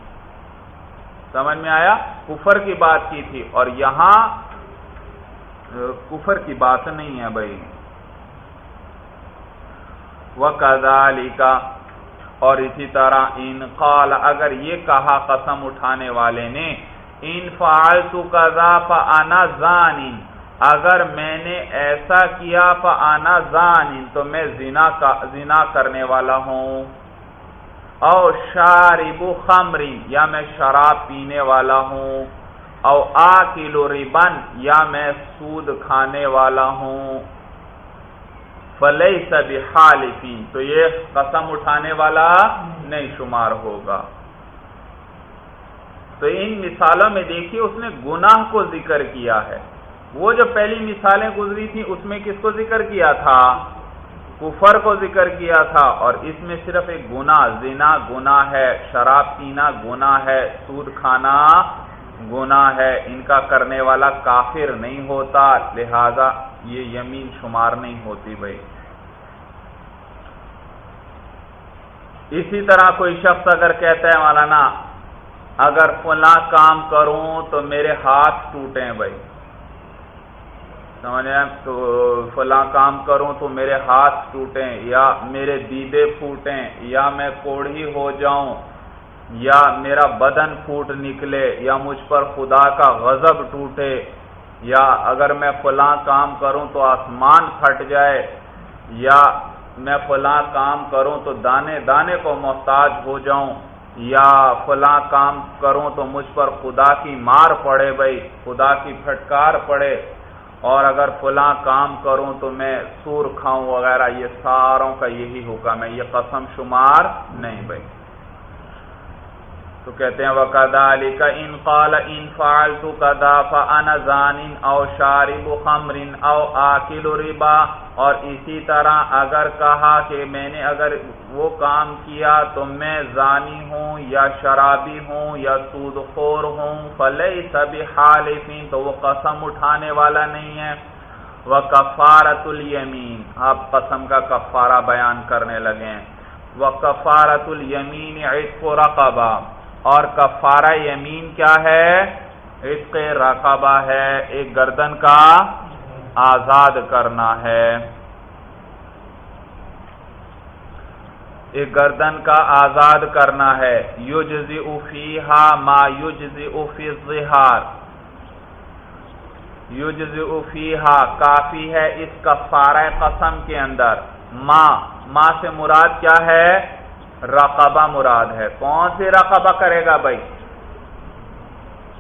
سمجھ میں آیا؟ کفر کی بات کی تھی۔ اور یہاں کفر کی بات نہیں ہے بھائی۔ وہ کا اور اسی طرح ان قال، اگر یہ کہا قسم اٹھانے والے نے، ان فالتو کا آنا زان اگر میں نے ایسا کیا فانا زان تو میں زنا کا، زنا کرنے والا ہوں۔ او شارب خمری یا میں شراب پینے والا ہوں۔ او آ کلو ریبن یا میں سود کھانے والا ہوں۔ فلئی سب حالفین تو یہ قسم اٹھانے والا نہیں شمار ہوگا۔ تو ان مثالوں میں دیکھیے اس نے گناہ کو ذکر کیا ہے۔ وہ جو پہلی مثالیں گزری تھیں، اس میں کس کو ذکر کیا تھا؟ کفر کو ذکر کیا تھا۔ اور اس میں صرف ایک گنا زنا گنا ہے، شراب پینا گنا ہے، سود کھانا گنا ہے، ان کا کرنے والا کافر نہیں ہوتا، لہذا یہ یمین شمار نہیں ہوتی بھائی۔ اسی طرح کوئی شخص اگر کہتا ہے، مولانا، اگر فلاں کام کروں تو میرے ہاتھ ٹوٹیں بھائی۔ سمجھ تو فلاں کام کروں تو میرے ہاتھ ٹوٹیں، یا میرے دیدے پھوٹیں، یا میں کوڑھی ہو جاؤں یا میرا بدن پھوٹ نکلے یا مجھ پر خدا کا غضب ٹوٹے یا اگر میں فلاں کام کروں تو آسمان پھٹ جائے یا میں فلاں کام کروں تو دانے دانے کو محتاج ہو جاؤں یا فلاں کام کروں تو مجھ پر خدا کی مار پڑے بھائی، خدا کی پھٹکار پڑے اور اگر فلاں کام کروں تو میں سور کھاؤں وغیرہ، یہ ساروں کا یہی حکم ہے، یہ قسم شمار نہیں بھائی۔ تو کہتے ہیں وقدا علی کا ان قال ان فعلت کدا فانا زان او شارب خمر او آکل ربا اور اسی طرح اگر کہا کہ میں نے اگر وہ کام کیا تو میں زانی ہوں یا شرابی ہوں یا سود خور ہوں فلئی سبھی حالفین تو وہ قسم اٹھانے والا نہیں ہے۔ وہ کفارت الیمین آپ قسم کا کفارہ بیان کرنے لگے وہ کفارت الیمین عطف رقبہ اور کفارہ یمین کیا ہے؟ عشق رقبہ ہے، ایک گردن کا آزاد کرنا ہے۔ ایک گردن کا آزاد کرنا ہے۔ یوجزی افیحا ما یوجزی افی الظہار۔ یوجزی افیحا کافی ہے اس کفارہ قسم کے اندر۔ ما ما سے مراد کیا ہے؟ رقبہ مراد ہے۔ کون سی رقبہ کرے گا بھائی؟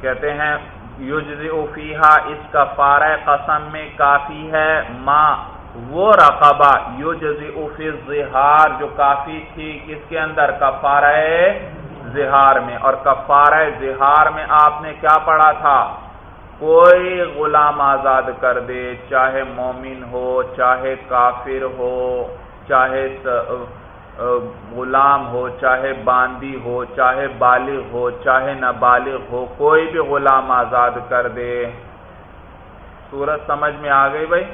کہتے ہیں یوجزی افیحا اس کفارہ قسم میں کافی ہے۔ ما وہ رقبہ یوجی زہار جو کافی تھی کس کے اندر؟ کفارہ زہار میں۔ اور کفارہ زہار میں آپ نے کیا پڑھا تھا؟ کوئی غلام آزاد کر دے، چاہے مومن ہو، چاہے کافر ہو، چاہے غلام ہو، چاہے باندی ہو، چاہے بالغ ہو، چاہے نابالغ ہو، کوئی بھی غلام آزاد کر دے۔ سورج سمجھ میں آ گئی بھائی؟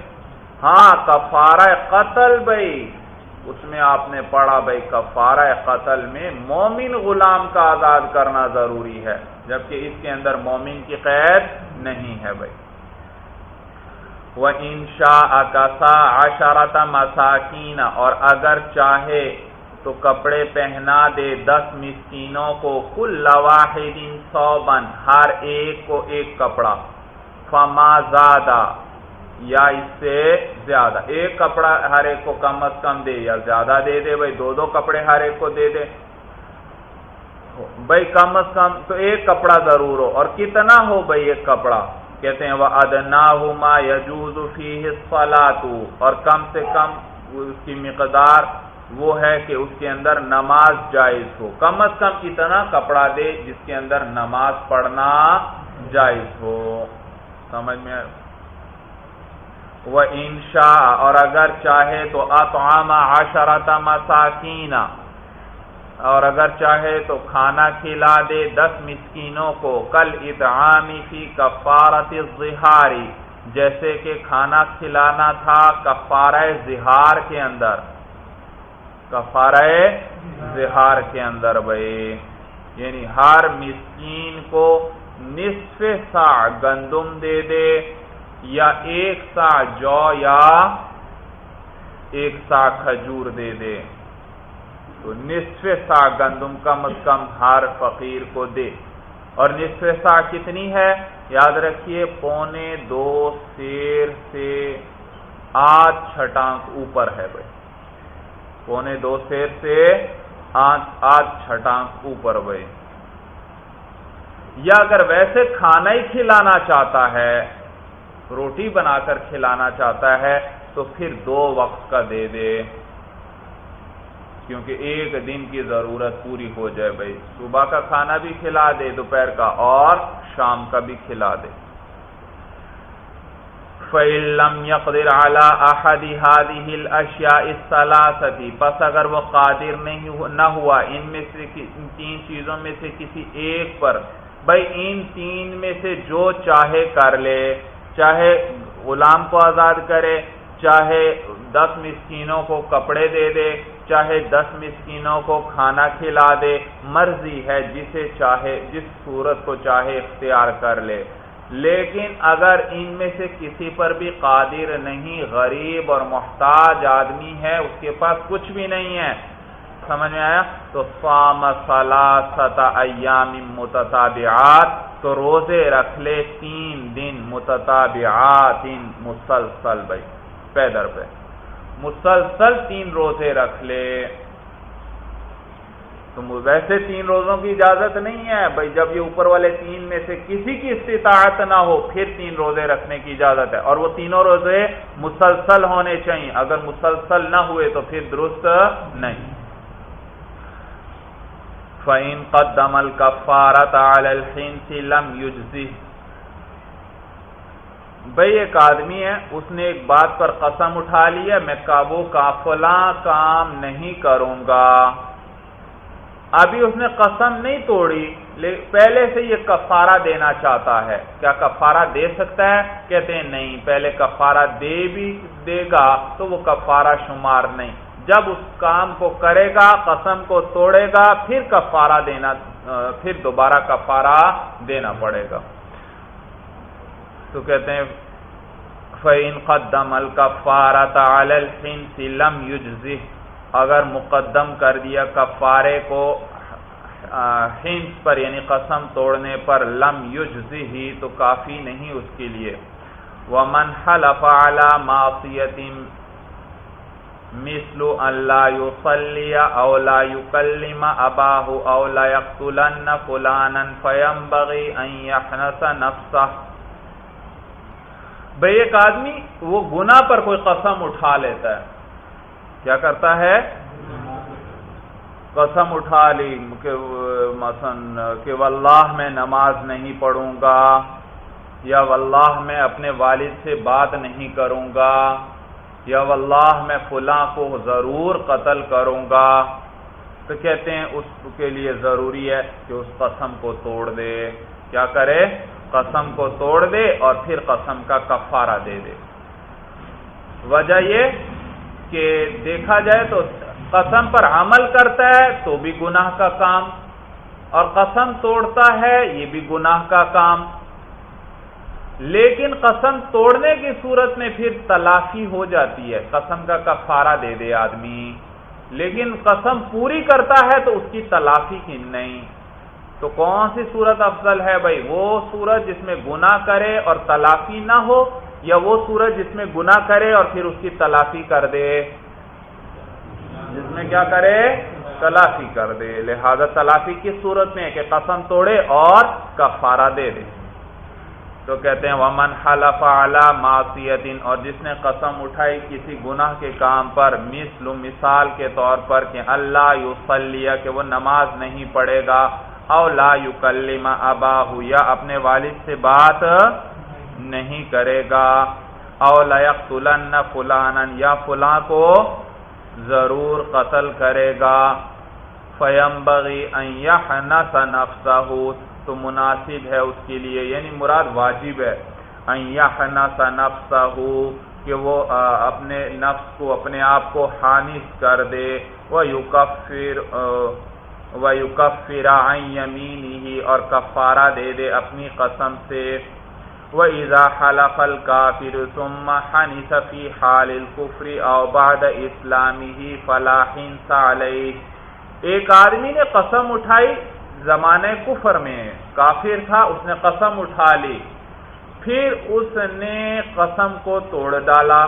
ہاں کفارہ قتل بھائی۔ اس میں آپ نے پڑھا بھائی، کفارہ قتل میں مومن غلام کا آزاد کرنا ضروری ہے، جبکہ اس کے اندر مومن کی قید نہیں ہے بھائی۔ وہ انشا اکسا اشارت مساکین اور اگر چاہے تو کپڑے پہنا دے دس مسکینوں کو، کل لواحد سو بن ہر ایک کو ایک کپڑا۔ فما زادہ، یا اس سے زیادہ۔ ایک کپڑا ہر ایک کو کم از کم دے، یا زیادہ دے دے، بھائی دو دو کپڑے ہر ایک کو دے دے۔ بھائی کم از کم تو ایک کپڑا ضرور ہو۔ اور کتنا ہو بھائی ایک کپڑا؟ کہتے ہیں وہ ادنا ہوما یجوز اور کم سے کم اس کی مقدار وہ ہے کہ اس کے اندر نماز جائز ہو۔ کم از کم اتنا کپڑا دے جس کے اندر نماز پڑھنا جائز ہو۔ سمجھ میں وہ انشا اور اگر چاہے تو اطعام عشرت مساکین۔ اور اگر چاہے تو کھانا کھلا دے دس مسکینوں کو۔ کل اطعامی فی کفارت الظہاری جیسے کہ کھانا کھلانا تھا کفارہ زہار کے اندر۔ کفارہ زہار کے اندر بھائی۔ یعنی ہر مسکین کو نصف سا گندم دے دے یا ایک سا جو یا ایک سا کھجور دے دے۔ تو نصف سا گندم کم از کم ہر فقیر کو دے۔ اور نصف سا کتنی ہے؟ یاد رکھیے، پونے دو سیر سے آٹھ چھٹانک اوپر ہے بھائی۔ پونے دو سیر سے آٹھ چھٹانک اوپر بھائی یا اگر ویسے کھانا ہی کھلانا چاہتا ہے روٹی بنا کر کھلانا چاہتا ہے تو پھر دو وقت کا دے دے کیونکہ ایک دن کی ضرورت پوری ہو جائے بھائی صبح کا کھانا بھی کھلا دے دوپہر کا اور شام کا بھی کھلا دے فعلم يقدر على احد هذه الاشياء الثلاثه پس اگر وہ قادر نہیں نہ ہوا ان میں سے ان تین چیزوں میں سے کسی ایک پر۔ بھائی، ان تین میں سے جو چاہے کر لے۔ چاہے غلام کو آزاد کرے، چاہے دس مسکینوں کو کپڑے دے دے، چاہے دس مسکینوں کو کھانا کھلا دے۔ مرضی ہے جسے چاہے، جس صورت کو چاہے اختیار کر لے۔ لیکن اگر ان میں سے کسی پر بھی قادر نہیں، غریب اور محتاج آدمی ہے، اس کے پاس کچھ بھی نہیں ہے۔ سمجھ میں آیا؟ تو فام سلا ایام متتابعات، تو روزے رکھ لے تین دن متتابعات مسلسل بھائی پیدر پہ مسلسل تین روزے رکھ لے۔ تو ویسے تین روزوں کی اجازت نہیں ہے، بھائی جب یہ اوپر والے تین میں سے کسی کی استطاعت نہ ہو، پھر تین روزے رکھنے کی اجازت ہے۔ اور وہ تینوں روزے مسلسل ہونے چاہیے اگر مسلسل نہ ہوئے تو پھر درست نہیں۔ فَإِن قَدَّمَ الْكَفَّارَةَ عَلَى لَمْ يُجْزِهِ۔ بھئی ایک آدمی ہے، اس نے ایک بات پر قسم اٹھا لی ہے، میں کابو کا فلاں کام نہیں کروں گا۔ ابھی اس نے قسم نہیں توڑی پہلے سے یہ کفارہ دینا چاہتا ہے۔ کیا کفارہ دے سکتا ہے؟ کہتے ہیں نہیں، پہلے کفارہ دے بھی دے گا تو وہ کفارہ شمار نہیں۔ جب اس کام کو کرے گا، قسم کو توڑے گا، پھر کفارہ دینا پھر دوبارہ کفارہ دینا پڑے گا۔ تو کہتے ہیں فعین قدم الکفارہ لم اگر مقدم کر دیا کفارے کو ہنس پر یعنی قسم توڑنے پر لم یجزی ہی، تو کافی نہیں اس کے لیے۔ ومن حلف على معصیت مثل ان لا يصلي او لا يكلم اباه او لا يقتلن فلانا فينبغي ان نفسه۔ بھئی ایک آدمی وہ گناہ پر کوئی قسم اٹھا لیتا ہے۔ کیا کرتا ہے؟ قسم اٹھا لی کہ، مثلا کہ واللہ میں نماز نہیں پڑھوں گا یا واللہ میں اپنے والد سے بات نہیں کروں گا یا واللہ میں فلاں کو ضرور قتل کروں گا تو کہتے ہیں اس کے لیے ضروری ہے کہ اس قسم کو توڑ دے۔ کیا کرے؟ قسم کو توڑ دے اور پھر قسم کا کفارہ دے دے۔ وجہ یہ کہ دیکھا جائے تو قسم پر عمل کرتا ہے تو بھی گناہ کا کام، اور قسم توڑتا ہے یہ بھی گناہ کا کام۔ لیکن قسم توڑنے کی صورت میں پھر تلافی ہو جاتی ہے، قسم کا کفارہ دے دے آدمی۔ لیکن قسم پوری کرتا ہے تو اس کی تلافی کی نہیں۔ تو کون سی صورت افضل ہے بھائی؟ وہ صورت جس میں گنا کرے اور تلافی نہ ہو یا وہ صورت جس میں گنا کرے اور پھر اس کی تلافی کر دے۔ جس میں کیا کرے؟ تلافی کر دے۔ لہذا تلافی کس صورت میں کہ قسم توڑے اور کفارہ دے دے۔ تو کہتے ہیں، ومن حلف علی معصیت اور جس نے قسم اٹھائی کسی گناہ کے کام پر، مثل مثال کے طور پر کہ اللہ یصلی، کہ وہ نماز نہیں پڑھے گا، او لا یکلم اباہ، یا اپنے والد سے بات نہیں کرے گا۔ او لا یقتلن فلانا، یا فلاں کو ضرور قتل کرے گا۔ فینبغی ان یحنس نفسہ، تو مناسب ہے اس کے لیے یعنی مراد واجب ہے کہ وہ اپنے نفس کو، اپنے آپ کو حانث کر دے۔ وہ یوکفر وہ یوکفرا یمین ہی اور کفارہ دے دے اپنی قسم سے۔ وہ ایزا حلف الکافر ثم حنث فی حال الكفر او بعد اسلامی ہی فلاح علیہ ایک آدمی نے قسم اٹھائی زمانے کفر میں کافر تھا، اس نے قسم اٹھا لی۔ پھر اس نے قسم کو توڑ ڈالا،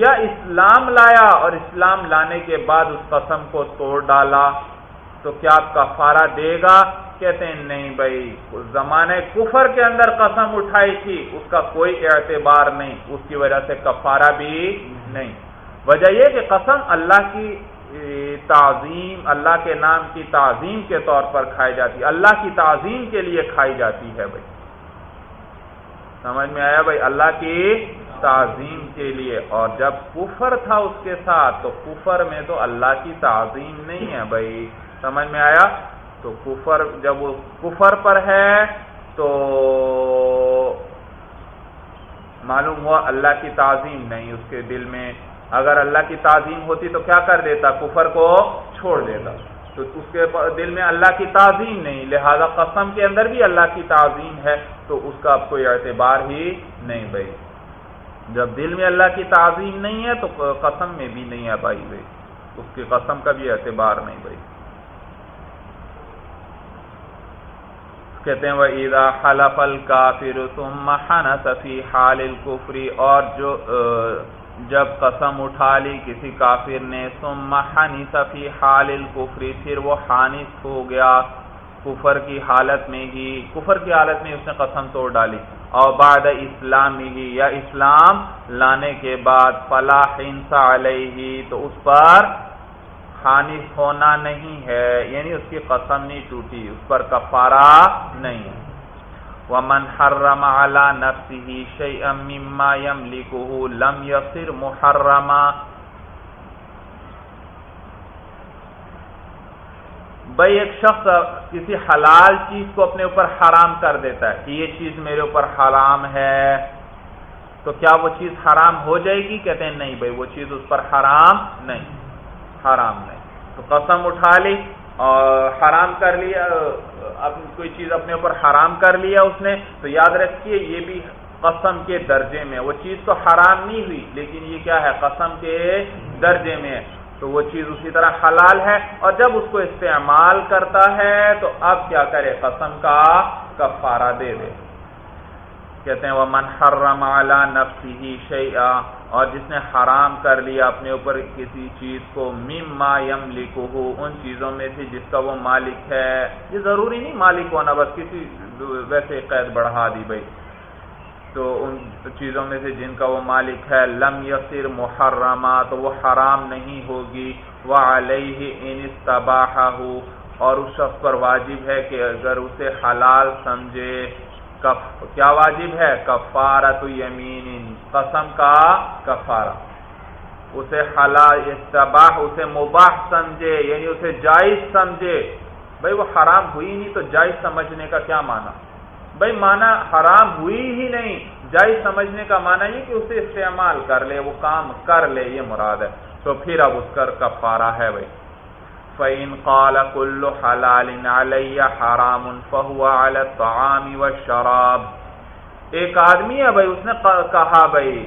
یا اسلام لایا اور اسلام لانے کے بعد اس قسم کو توڑ ڈالا۔ تو کیا کفارہ دے گا؟ کہتے ہیں، نہیں بھائی زمانے کفر کے اندر قسم اٹھائی تھی، اس کا کوئی اعتبار نہیں، اس کی وجہ سے کفارہ بھی نہیں۔ وجہ یہ کہ قسم اللہ کی تعظیم، اللہ کے نام کی تعظیم کے طور پر کھائی جاتی ہے اللہ کی تعظیم کے لیے کھائی جاتی ہے بھائی۔ سمجھ میں آیا بھائی؟ اللہ کی تعظیم کے لیے۔ اور جب کفر تھا اس کے ساتھ، تو کفر میں تو اللہ کی تعظیم نہیں ہے بھائی۔ سمجھ میں آیا؟ تو کفر، جب وہ کفر پر ہے، تو معلوم ہوا اللہ کی تعظیم نہیں، اس کے دل میں اگر اللہ کی تعظیم ہوتی تو کیا کر دیتا؟ کفر کو چھوڑ دیتا۔ تو اس کے دل میں اللہ کی تعظیم نہیں، لہذا قسم کے اندر بھی اللہ کی تعظیم ہے، تو اس کا اب کوئی اعتبار ہی نہیں بھائی۔ جب دل میں اللہ کی تعظیم نہیں ہے تو قسم میں بھی نہیں ہے بھائی بھائی۔ اس کی قسم کا بھی اعتبار نہیں بھائی۔ کہتے ہیں وہ عیدا حلف الکافر ثم حنس فی حال الکفری اور جو جب قسم اٹھا لی کسی کافر نے، ثم حنس فی حال الکفری پھر وہ حانس ہو گیا کفر کی حالت میں ہی۔ کفر کی حالت میں اس نے قسم توڑ ڈالی۔ اور بعد اسلام ہی، یا اسلام لانے کے بعد فلاح علیہ تو اس پر حانف ہونا نہیں ہے یعنی اس کی قسم نہیں ٹوٹی، اس پر کفارہ نہیں ہے۔ ومن حرم على نفسه شيئا مما يملكه لم يصير محرما۔ بھائی، ایک شخص کسی حلال چیز کو اپنے اوپر حرام کر دیتا ہے، کہ یہ چیز میرے اوپر حرام ہے، تو کیا وہ چیز حرام ہو جائے گی؟ کہتے ہیں نہیں بھائی، وہ چیز اس پر حرام نہیں۔ حرام نہیں تو قسم اٹھا لی اور حرام کر لیا، اب کوئی چیز اپنے اوپر حرام کر لیا اس نے، تو یاد رکھیے یہ بھی قسم کے درجے میں وہ چیز تو حرام نہیں ہوئی، لیکن یہ کیا ہے؟ قسم کے درجے میں تو وہ چیز اسی طرح حلال ہے اور جب اس کو استعمال کرتا ہے تو اب کیا کرے؟ قسم کا کفارہ دے دے۔ کہتے ہیں وہ من حرم اعلی نفسی ہی اور جس نے حرام کر لیا اپنے اوپر کسی چیز کو، مما یم لکھو ان چیزوں میں سے جس کا وہ مالک ہے۔ یہ ضروری نہیں مالک ہونا، بس کسی ویسے قید بڑھا دی بھائی تو ان چیزوں میں سے جن کا وہ مالک ہے، لم یسر محرمہ تو وہ حرام نہیں ہوگی۔ وہ علیہ ان استباہ اور اس شخص پر واجب ہے کہ اگر اسے حلال سمجھے۔ کیا واجب ہے؟ کفارہ تو یمین، قسم کا کفارہ۔ اسے حلال استباح اسے مباح سمجھے یعنی اسے جائز سمجھے۔ بھائی وہ حرام ہوئی نہیں تو جائز سمجھنے کا کیا معنی؟ بھائی مانا حرام ہوئی ہی نہیں، جائز سمجھنے کا معنی یہ کہ اسے استعمال کر لے، وہ کام کر لے، یہ مراد ہے۔ تو پھر اب اس کا کفارہ ہے بھائی۔ فعین قال کل حلال علیہ حرام فہو الطعام و شراب ایک آدمی ہے بھائی، اس نے کہا بھائی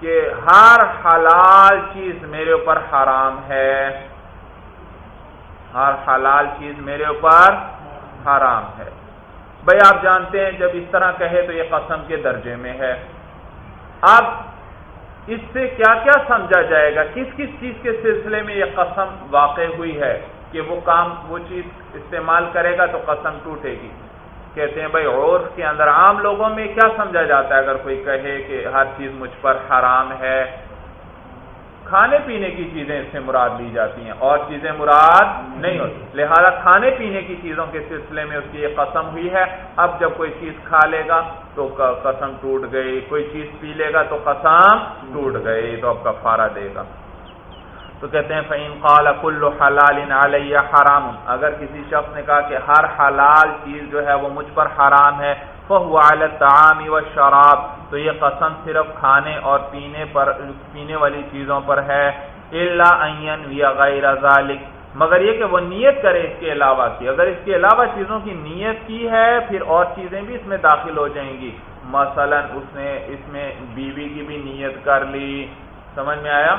کہ ہر حلال چیز میرے اوپر حرام ہے۔ ہر حلال چیز میرے اوپر حرام ہے۔ بھائی، آپ جانتے ہیں، جب اس طرح کہے تو یہ قسم کے درجے میں ہے۔ اب اس سے کیا کیا سمجھا جائے گا؟ کس کس چیز کے سلسلے میں یہ قسم واقع ہوئی ہے کہ وہ کام، وہ چیز استعمال کرے گا تو قسم ٹوٹے گی؟ کہتے ہیں بھائی اور کے اندر عام لوگوں میں کیا سمجھا جاتا ہے؟ اگر کوئی کہے کہ ہر چیز مجھ پر حرام ہے کھانے پینے کی چیزیں اس سے مراد لی جاتی ہیں اور چیزیں مراد نہیں ہوتی۔ لہذا کھانے پینے کی چیزوں کے سلسلے میں اس کی یہ قسم ہوئی ہے۔ اب جب کوئی چیز کھا لے گا تو قسم ٹوٹ گئی، کوئی چیز پی لے گا تو قسم ٹوٹ گئی، تو اب کفارہ دے گا۔ تو کہتے ہیں فعین قال کل حلال علیہ حرام۔ اگر کسی شخص نے کہا کہ ہر حلال چیز جو ہے وہ مجھ پر حرام ہے تعامی و شراب تو یہ قسم صرف کھانے اور پینے پر پینے والی چیزوں پر ہے اللہ یا غیر ذالک۔ مگر یہ کہ وہ نیت کرے اس کے علاوہ کی۔ اگر اس کے علاوہ چیزوں کی نیت کی ہے، پھر اور چیزیں بھی اس میں داخل ہو جائیں گی۔ مثلا اس نے اس میں بیوی کی بھی نیت کر لی۔ سمجھ میں آیا؟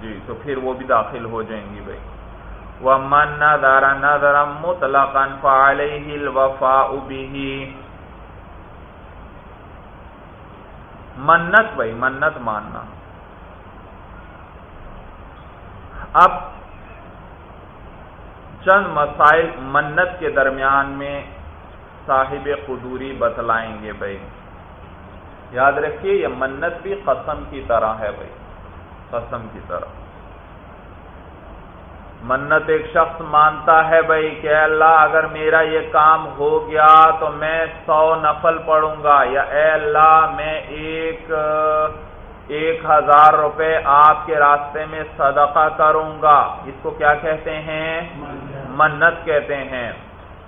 جی تو پھر وہ بھی داخل ہو جائیں گی بھائی۔ وہ من نہ دارا نہ درم مطلق منت بھائی، منت ماننا۔ اب چند مسائل منت کے درمیان میں صاحب قدوری بتلائیں گے بھائی۔ یاد رکھیے، یہ منت بھی قسم کی طرح ہے بھائی، قسم کی طرح۔ منت ایک شخص مانتا ہے بھائی کہ اللہ، اگر میرا یہ کام ہو گیا تو میں سو نفل پڑوں گا۔ یا اے اللہ، میں ایک ایک ہزار روپے آپ کے راستے میں صدقہ کروں گا۔ اس کو کیا کہتے ہیں؟ منت کہتے ہیں۔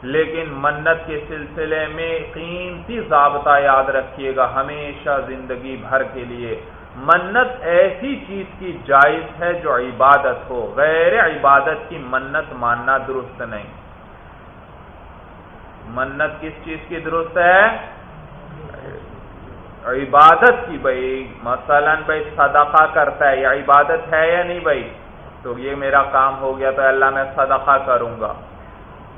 لیکن منت کے سلسلے میں قیمتی ضابطہ یاد رکھیے گا ہمیشہ زندگی بھر کے لیے۔ منت ایسی چیز کی جائز ہے جو عبادت ہو، غیر عبادت کی منت ماننا درست نہیں۔ منت کس چیز کی درست ہے؟ عبادت کی بھائی، مثلا بھائی صدقہ کرتا ہے یا عبادت ہے یا نہیں بھائی؟ تو یہ میرا کام ہو گیا تو اللہ میں صدقہ کروں گا۔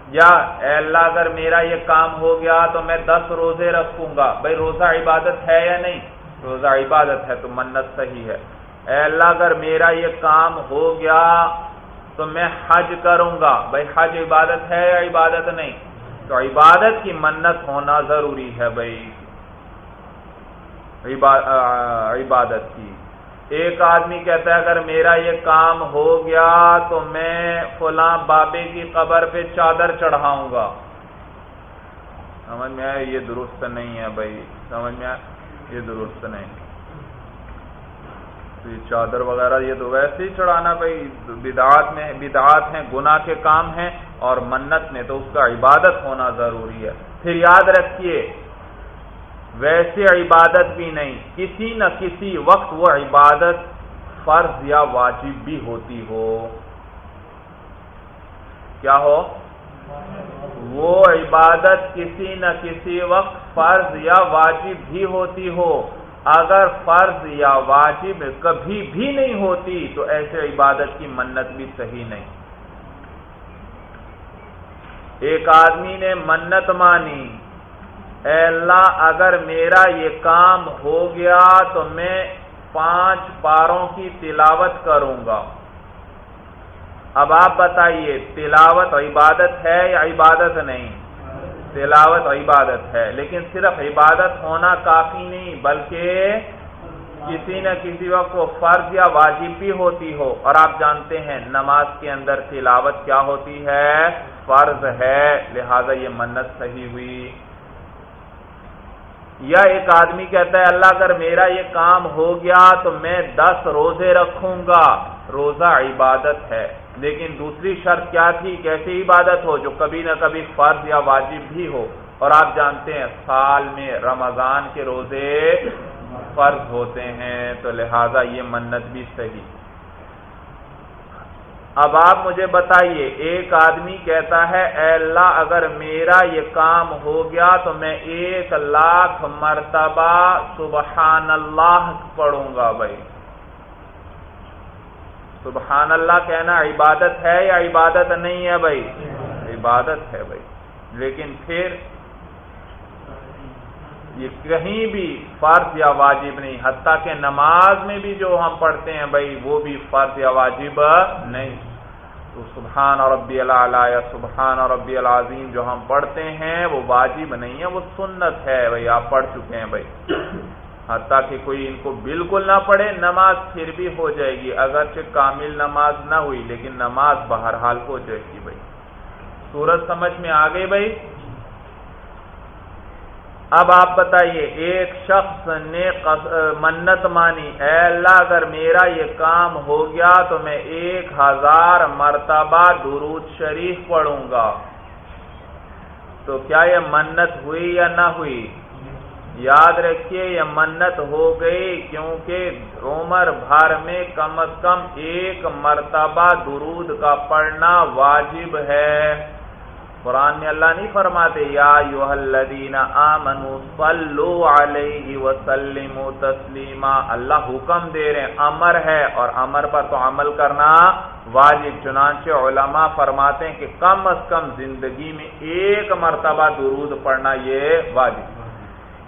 یا اے اللہ اگر میرا یہ کام ہو گیا تو میں دس روزے رکھوں گا۔ بھائی روزہ عبادت ہے یا نہیں؟ روزہ عبادت ہے تو منت صحیح ہے۔ اے اللہ، اگر میرا یہ کام ہو گیا تو میں حج کروں گا۔ بھائی، حج عبادت ہے یا عبادت نہیں؟ تو عبادت کی منت ہونا ضروری ہے بھائی۔ عبادت کی۔ ایک آدمی کہتا ہے، اگر میرا یہ کام ہو گیا تو میں فلاں بابے کی قبر پہ چادر چڑھاؤں گا۔ سمجھ میں آئے یہ درست نہیں ہے بھائی۔ سمجھ میں آئے یہ درست نہیں۔ یہ چادر وغیرہ یہ تو ویسے ہی چڑھانا بھائی، بدعات میں، بدعات ہیں، گناہ کے کام ہیں اور منت میں تو اس کا عبادت ہونا ضروری ہے۔ پھر یاد رکھیے، ویسے عبادت بھی نہیں، کسی نہ کسی وقت وہ عبادت فرض یا واجب بھی ہوتی ہو۔ کیا ہو؟ وہ عبادت کسی نہ کسی وقت فرض یا واجب بھی ہوتی ہو۔ اگر فرض یا واجب کبھی بھی نہیں ہوتی تو ایسے عبادت کی منت بھی صحیح نہیں۔ ایک آدمی نے منت مانی، اے اللہ، اگر میرا یہ کام ہو گیا تو میں پانچ پاروں کی تلاوت کروں گا۔ اب آپ بتائیے، تلاوت عبادت ہے یا عبادت نہیں؟ تلاوت عبادت ہے، لیکن صرف عبادت ہونا کافی نہیں، بلکہ کسی نہ کسی وقت وہ فرض یا واجب بھی ہوتی ہو۔ اور آپ جانتے ہیں، نماز کے اندر تلاوت کیا ہوتی ہے؟ فرض ہے، لہذا یہ منت صحیح ہوئی۔ یا ایک آدمی کہتا ہے، اللہ اگر میرا یہ کام ہو گیا تو میں دس روزے رکھوں گا۔ روزہ عبادت ہے۔ لیکن دوسری شرط کیا تھی کیسی عبادت ہو جو کبھی نہ کبھی فرض یا واجب بھی ہو اور آپ جانتے ہیں سال میں رمضان کے روزے فرض ہوتے ہیں تو لہذا یہ منت بھی صحیح۔ اب آپ مجھے بتائیے، ایک آدمی کہتا ہے، اے اللہ، اگر میرا یہ کام ہو گیا تو میں ایک لاکھ مرتبہ سبحان اللہ پڑھوں گا بھائی۔ سبحان اللہ کہنا عبادت ہے یا عبادت نہیں ہے بھائی؟ عبادت ہے بھائی۔ لیکن پھر یہ کہیں بھی فرض یا واجب نہیں، حتیٰ کہ نماز میں بھی جو ہم پڑھتے ہیں بھائی، وہ بھی فرض یا واجب نہیں۔ تو سبحان اور ربی اللہ یا سبحان اور ربی العظیم جو ہم پڑھتے ہیں، وہ واجب نہیں ہے، وہ سنت ہے بھائی، آپ پڑھ چکے ہیں بھائی۔ حتیٰ کہ کوئی ان کو بالکل نہ پڑھے، نماز پھر بھی ہو جائے گی۔ اگرچہ کامل نماز نہ ہوئی، لیکن نماز بہرحال ہو جائے گی بھائی۔ سورج سمجھ میں آ گئی بھائی؟ اب آپ بتائیے، ایک شخص نے منت مانی، اے اللہ، اگر میرا یہ کام ہو گیا تو میں ایک ہزار مرتبہ درود شریف پڑھوں گا۔ تو کیا یہ منت ہوئی یا نہ ہوئی؟ یاد رکھیے یہ منت ہو گئی کیونکہ عمر بھر میں کم از کم ایک مرتبہ درود کا پڑھنا واجب ہے۔ قرآن میں اللہ نہیں فرماتے، یا الذین آمنوا صلو علیہ وسلموا تسلیما۔ اللہ حکم دے رہے ہیں، امر ہے اور امر پر تو عمل کرنا واجب۔ چنانچہ علماء فرماتے ہیں کہ کم از کم زندگی میں ایک مرتبہ درود پڑھنا یہ واجب۔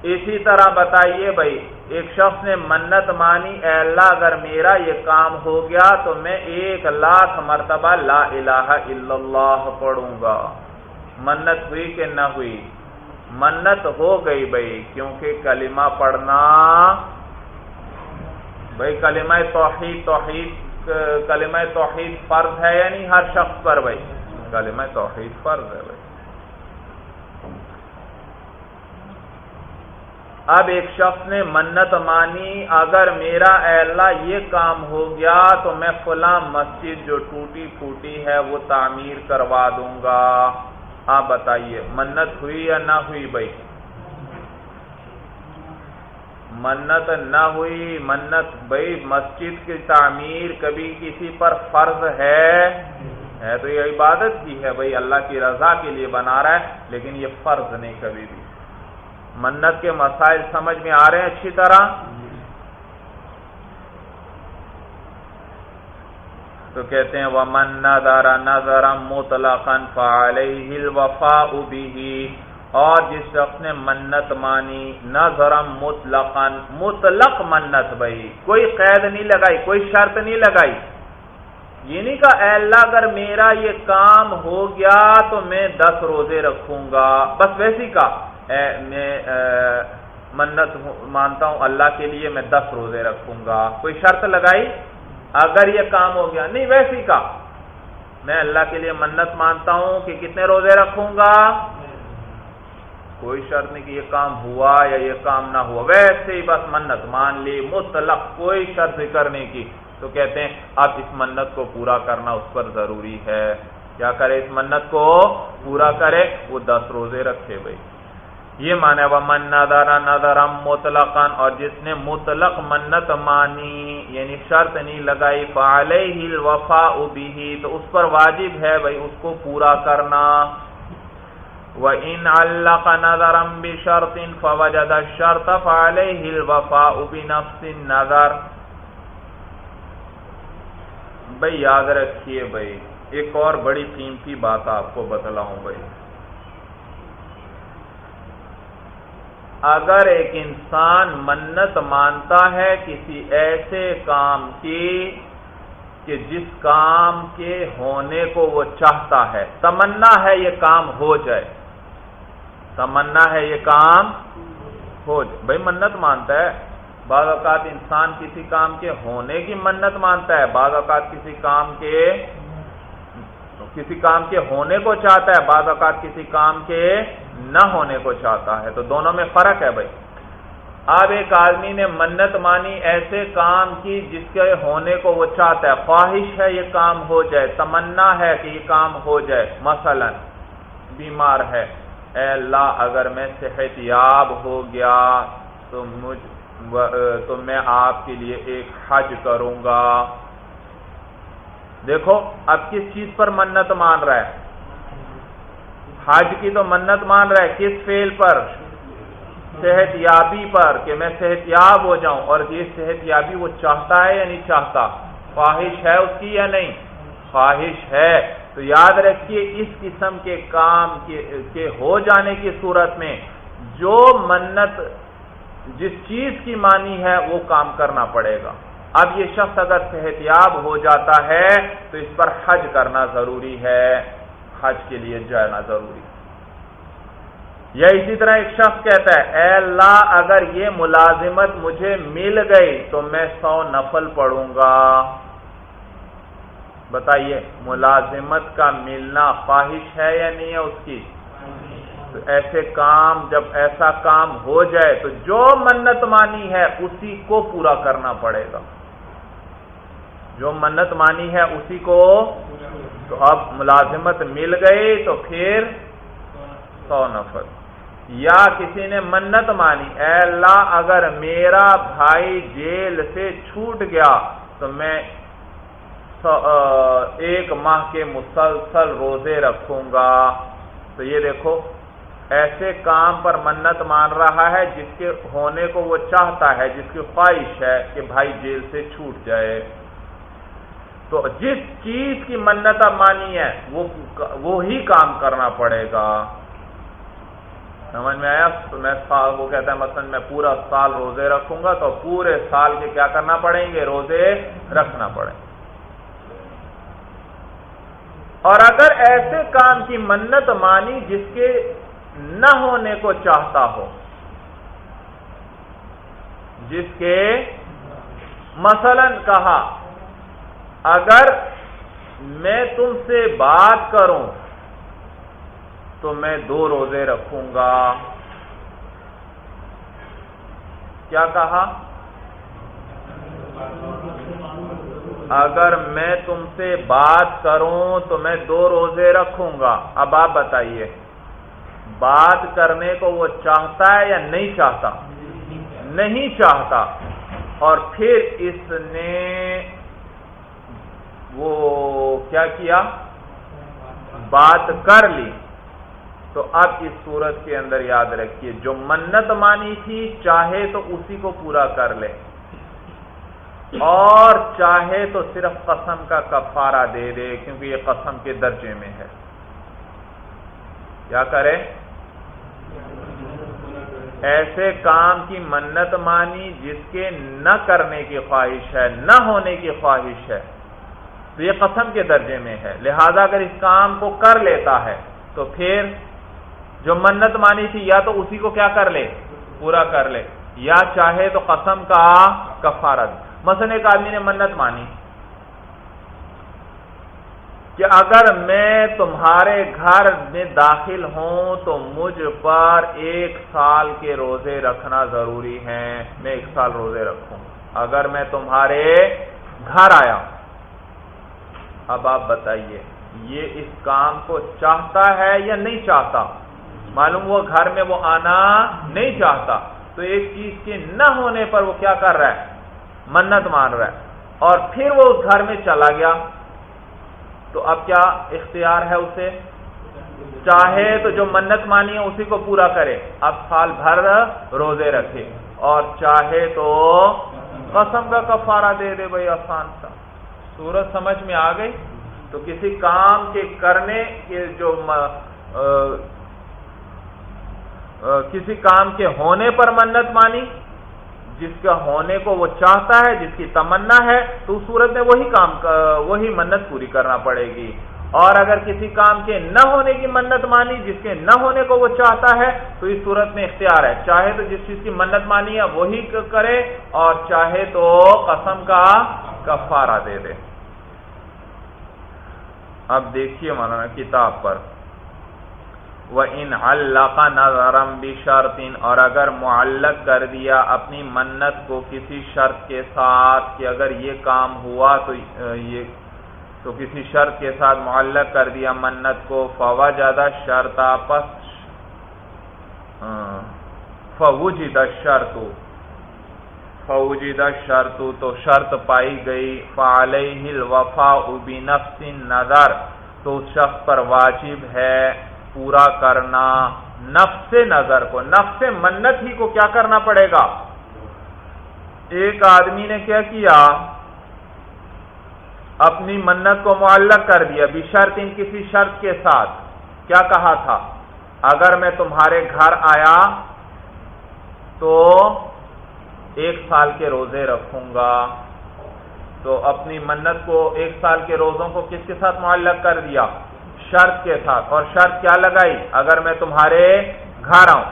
اسی طرح بتائیے بھائی، ایک شخص نے منت مانی، اے اللہ اگر میرا یہ کام ہو گیا تو میں ایک لاکھ مرتبہ لا الہ الا اللہ پڑھوں گا۔ منت ہوئی کہ نہ ہوئی؟ منت ہو گئی بھائی، کیونکہ کلمہ پڑھنا، بھائی کلمہ توحید توحید، کلمہ توحید فرض ہے یا نہیں ہر شخص پر بھائی۔ کلمہ توحید فرض ہے بھائی۔ اب ایک شخص نے منت مانی، اگر میرا اے اللہ یہ کام ہو گیا تو میں فلاں مسجد جو ٹوٹی پھوٹی ہے وہ تعمیر کروا دوں گا۔ آپ بتائیے، منت ہوئی یا نہ ہوئی بھائی؟ منت نہ ہوئی، منت بھائی مسجد کی تعمیر کبھی کسی پر فرض ہے؟ ہے تو یہ عبادت کی ہے بھائی، اللہ کی رضا کے لیے بنا رہا ہے، لیکن یہ فرض نہیں کبھی بھی۔ منت کے مسائل سمجھ میں آ رہے ہیں اچھی طرح؟ تو کہتے ہیں وہ من نظر نظر مطلقن فعلیہ الوفاء به۔ اور جس شخص نے منت مانی نظر مطلقن مطلق منت بھائی، کوئی قید نہیں لگائی، کوئی شرط نہیں لگائی۔ یہ نہیں کہا، اے اللہ، اگر میرا یہ کام ہو گیا تو میں دس روزے رکھوں گا۔ بس ویسی کا میں منت مانتا ہوں، اللہ کے لیے میں دس روزے رکھوں گا۔ کوئی شرط لگائی؟ اگر یہ کام ہو گیا، نہیں، ویسی کا۔ میں اللہ کے لیے منت مانتا ہوں کہ کتنے روزے رکھوں گا؟ کوئی شرط نہیں کہ یہ کام ہوا یا یہ کام نہ ہوا۔ ویسے ہی بس منت، مان لی، مطلق کوئی شرط ذکر نہیں کی۔ تو کہتے ہیں اب اس منت کو پورا کرنا اس پر ضروری ہے۔ کیا کرے اس منت کو؟ پورا کرے، وہ دس روزے رکھے بھائی۔ یہ مانا وہ من نظر نظر مطلق اور جس نے مطلق منت مانی یعنی شرط نہیں لگائی ہل وفا ابھی تو اس پر واجب ہے بھائی اس کو پورا کرنا۔ وَإِنْ عَلَّقَ نَظَرًا بِشَرْطٍ فَوَجَدَ الشَّرْطَ فَعَلَيْهِ الْوَفَاءُ بِنَفْسِ النَّظَرِ بھئی یاد رکھیے بھئی ایک اور بڑی قیمتی بات آپ کو بتلاؤں بھئی اگر ایک انسان منت مانتا ہے کسی ایسے کام کی کہ جس کام کے ہونے کو وہ چاہتا ہے، تمنا ہے یہ کام ہو جائے۔ تمنا ہے یہ کام ہو جائے۔ بھائی منت مانتا ہے۔ بعض اوقات انسان کسی کام کے ہونے کی منت مانتا ہے، بعض اوقات کسی کام کے کسی کام کے ہونے کو چاہتا ہے، بعض اوقات کسی کام کے نہ ہونے کو چاہتا ہے، تو دونوں میں فرق ہے بھائی۔ اب ایک آدمی نے منت مانی ایسے کام کی جس کے ہونے کو وہ چاہتا ہے۔ خواہش ہے یہ کام ہو جائے، تمنا ہے کہ یہ کام ہو جائے۔ مثلا بیمار ہے۔ اے اللہ، اگر میں صحت یاب ہو گیا تو مجھ تو میں آپ کے لیے ایک حج کروں گا۔ دیکھو، اب کس چیز پر منت مان رہا ہے؟ حج کی تو منت مان رہا ہے کس فیل پر؟ صحت یابی پر کہ میں صحت یاب ہو جاؤں اور یہ صحت یابی وہ چاہتا ہے یا نہیں چاہتا؟ خواہش ہے اس کی یا نہیں؟ خواہش ہے۔ تو یاد رکھیے اس قسم کے کام کے ہو جانے کی صورت میں جو منت جس چیز کی مانی ہے وہ کام کرنا پڑے گا۔ اب یہ شخص اگر صحت یاب ہو جاتا ہے تو اس پر حج کرنا ضروری ہے۔ حج کے لیے جانا ضروری۔ یا اسی طرح ایک شخص کہتا ہے، اے اللہ، اگر یہ ملازمت مجھے مل گئی تو میں سو نفل پڑھوں گا۔ بتائیے، ملازمت کا ملنا خواہش ہے یا نہیں ہے اس کی؟ تو ایسے کام، جب ایسا کام ہو جائے تو جو منت مانی ہے اسی کو پورا کرنا پڑے گا۔ جو منت مانی ہے اسی کو تو اب ملازمت مل گئی تو پھر سو نفر۔ یا کسی نے منت مانی، اے اللہ، اگر میرا بھائی جیل سے چھوٹ گیا تو میں ایک ماہ کے مسلسل روزے رکھوں گا۔ تو یہ دیکھو، ایسے کام پر منت مان رہا ہے جس کے ہونے کو وہ چاہتا ہے، جس کی خواہش ہے کہ بھائی جیل سے چھوٹ جائے۔ تو جس چیز کی منت مانی ہے، وہ وہی کام کرنا پڑے گا۔ سمجھ میں آیا؟ میں وہ کہتا ہے، مثلا میں پورا سال روزے رکھوں گا تو پورے سال کے کیا کرنا پڑیں گے؟ روزے رکھنا پڑیں۔ اور اگر ایسے کام کی منت مانی جس کے نہ ہونے کو چاہتا ہو، جس کے مثلا کہا اگر میں تم سے بات کروں تو میں دو روزے رکھوں گا۔ کیا کہا؟ اگر میں تم سے بات کروں تو میں دو روزے رکھوں گا۔ اب آپ بتائیے، بات کرنے کو وہ چاہتا ہے یا نہیں چاہتا؟ نہیں چاہتا۔ اور پھر اس نے وہ کیا کیا؟ بات کر لی۔ تو اب اس صورت کے اندر یاد رکھیے، جو منت مانی تھی، چاہے تو اسی کو پورا کر لے۔ اور چاہے تو صرف قسم کا کفارہ دے دے، کیونکہ یہ قسم کے درجے میں ہے۔ کیا کرے؟ ایسے کام کی منت مانی جس کے نہ کرنے کی خواہش ہے، نہ ہونے کی خواہش ہے۔ تو یہ قسم کے درجے میں ہے۔ لہذا اگر اس کام کو کر لیتا ہے، تو پھر جو منت مانی تھی، یا تو اسی کو کیا کر لے؟ پورا کر لے۔ یا چاہے تو قسم کا کفارت۔ مثلا ایک آدمی نے منت مانی کہ اگر میں تمہارے گھر میں داخل ہوں، تو مجھ پر ایک سال کے روزے رکھنا ضروری ہے میں ایک سال روزے رکھوں۔ اگر میں تمہارے گھر آیا اب آپ بتائیے، یہ اس کام کو چاہتا ہے یا نہیں چاہتا؟ معلوم وہ گھر میں وہ آنا نہیں چاہتا، تو ایک چیز کے نہ ہونے پر وہ کیا کر رہا ہے؟ منت مان رہا ہے۔ اور پھر وہ اس گھر میں چلا گیا۔ تو اب کیا اختیار ہے اسے؟ چاہے تو جو منت مانی ہے اسی کو پورا کرے۔ اب سال بھر روزے رکھے۔ اور چاہے تو قسم کا کفارہ دے دے بھائی آسان سا۔ سورج سمجھ میں آ گئی تو کسی کام کے کرنے کے جو کسی کام کے ہونے پر منت مانی، جس کا ہونے کو وہ چاہتا ہے، جس کی تمنا ہے، تو صورت میں وہی کام وہی منت پوری کرنا پڑے گی۔ اور اگر کسی کام کے نہ ہونے کی منت مانی، جس کے نہ ہونے کو وہ چاہتا ہے، تو اس صورت میں اختیار ہے۔ چاہے تو جس چیز کی منت مانی ہے، وہی کرے، اور چاہے تو قسم کا کفارہ دے دے۔ اب دیکھیے مولانا کتاب پر۔ وہ ان اللہ کا نظرم بھی اور اگر معلق کر دیا اپنی منت کو کسی شرط کے ساتھ کہ اگر یہ کام ہوا تو یہ تو کسی شرط کے ساتھ معلق کر دیا منت کو فوا زیادہ شرط آپس فوجد شرط فوجد شرط تو شرط پائی گئی، فعلیہ الوفا بنفس نظر تو اس شخص پر واجب ہے پورا کرنا نفس نظر کو، نفس منت ہی کو کیا کرنا پڑے گا؟ ایک آدمی نے کیا کیا؟ اپنی منت کو معلق کر دیا بھی شرط ان کسی شرط کے ساتھ۔ کیا کہا تھا؟ اگر میں تمہارے گھر آیا تو ایک سال کے روزے رکھوں گا۔ تو اپنی منت کو ایک سال کے روزوں کو کس کے ساتھ معلق کر دیا؟ شرط کے ساتھ۔ اور شرط کیا لگائی؟ اگر میں تمہارے گھر آؤں۔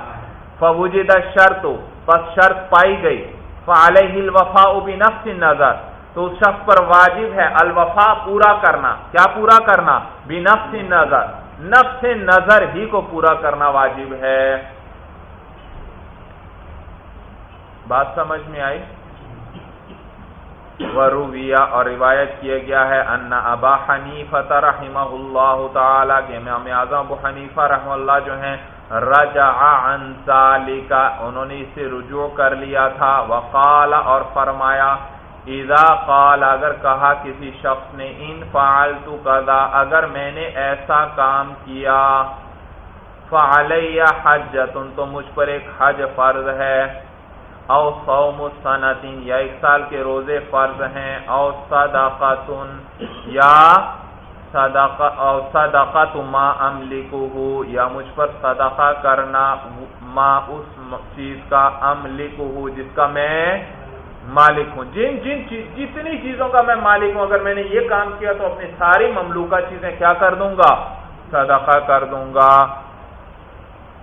فوجی شرط بس شرط پائی گئی۔ فعلیہ الوفا بھی نفس نظر تو اس شخص پر واجب ہے الوفا پورا کرنا۔ کیا پورا کرنا؟ بھی نفس نظر نفس نظر ہی کو پورا کرنا واجب ہے۔ بات سمجھ میں آئی؟ ورویا اور روایت کیا گیا ہے، ان ابا حنیفہ رحمہ اللہ تعالی کے امام اعظم ابو حنیفہ رحم اللہ جو ہیں، رجع عن ذالک انہوں نے اسے رجوع کر لیا تھا۔ وقال اور فرمایا، اذا قال، اگر کہا کسی شخص نے، ان فعلت کذا اگر میں نے ایسا کام کیا فعلی حجت، تو مجھ پر ایک حج فرض ہے۔ او صوم سنتین یا ایک سال کے روزے فرض ہیں، او صدقت یا صدقہ، او صدقت ما املکہ یا مجھ پر صدقہ کرنا ما اس چیز کا املکہ جس کا میں مالک ہوں۔ جن جن چیز، جتنی چیزوں کا میں مالک ہوں، اگر میں نے یہ کام کیا تو اپنی ساری مملوکہ چیزیں کیا کر دوں گا؟ صدقہ کر دوں گا۔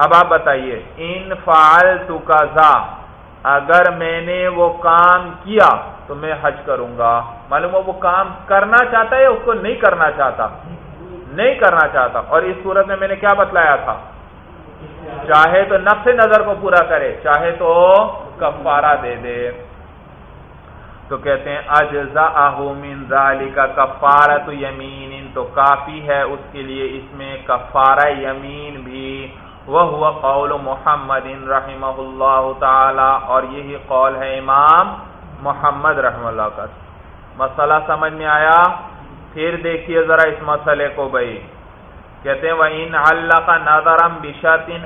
اب آپ بتائیے، ان فعال تو اگر میں نے وہ کام کیا تو میں حج کروں گا۔ معلوم ہو وہ کام کرنا چاہتا ہے یا اس کو نہیں کرنا چاہتا؟ نہیں کرنا چاہتا۔ اور اس صورت میں میں نے کیا بتلایا تھا؟ چاہے تو نفس نظر کو پورا کرے، چاہے تو کفارہ دے دے۔ تو کہتے ہیں اجزا من ذالک کفارت یمین۔ تو کافی ہے اس کے لیے اس میں کفارہ یمین بھی۔ وہ قول محمد رحمہ اللہ تعالی اور یہی قول ہے امام محمد رحم اللہ کا۔ مسئلہ سمجھ میں آیا؟ پھر دیکھیے ذرا اس مسئلے کو بھائی۔ کہتے ہیں وہ ان اللہ کا نظرم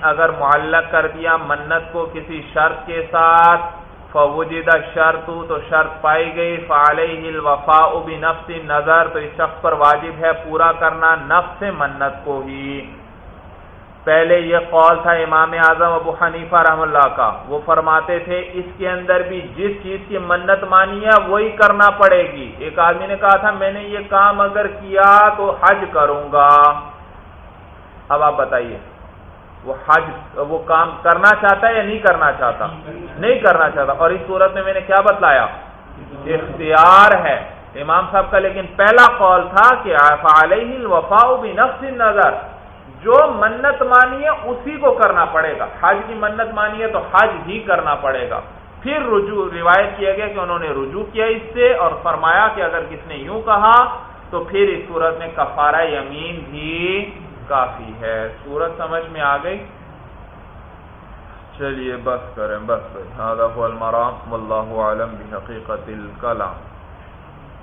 اگر معلق کر دیا منت کو کسی شرط کے ساتھ فوجدہ شرط تو شرط پائی گئی۔ فعلیہ الوفاء بنفس نظر تو اس شخص پر واجب ہے پورا کرنا نفس منت کو ہی۔ پہلے یہ قول تھا امام اعظم ابو حنیفہ رحم اللہ کا۔ وہ فرماتے تھے، اس کے اندر بھی جس چیز کی منت مانی ہے، وہی کرنا پڑے گی۔ ایک آدمی نے کہا تھا، میں نے یہ کام اگر کیا تو حج کروں گا۔ اب آپ بتائیے، وہ حج، وہ کام کرنا چاہتا ہے یا نہیں کرنا چاہتا؟ نہیں کرنا چاہتا۔ اور اس صورت میں میں نے کیا بتلایا؟ اختیار ہے۔ امام صاحب کا لیکن پہلا قول تھا کہ علیہ الوفاء بنفس نظر جو منت مانی ہے اسی کو کرنا پڑے گا۔ حج کی منت مانی ہے تو حج ہی کرنا پڑے گا۔ پھر رجوع، روایت کیا گیا کہ انہوں نے رجوع کیا اس سے اور فرمایا کہ اگر کس نے یوں کہا تو پھر اس صورت میں کفارہ یمین بھی کافی ہے۔ سورج سمجھ میں آ گئی؟ چلیے، بس کریں، بس بھائی۔ المرام، واللہ عالم بحقیقت الکلام۔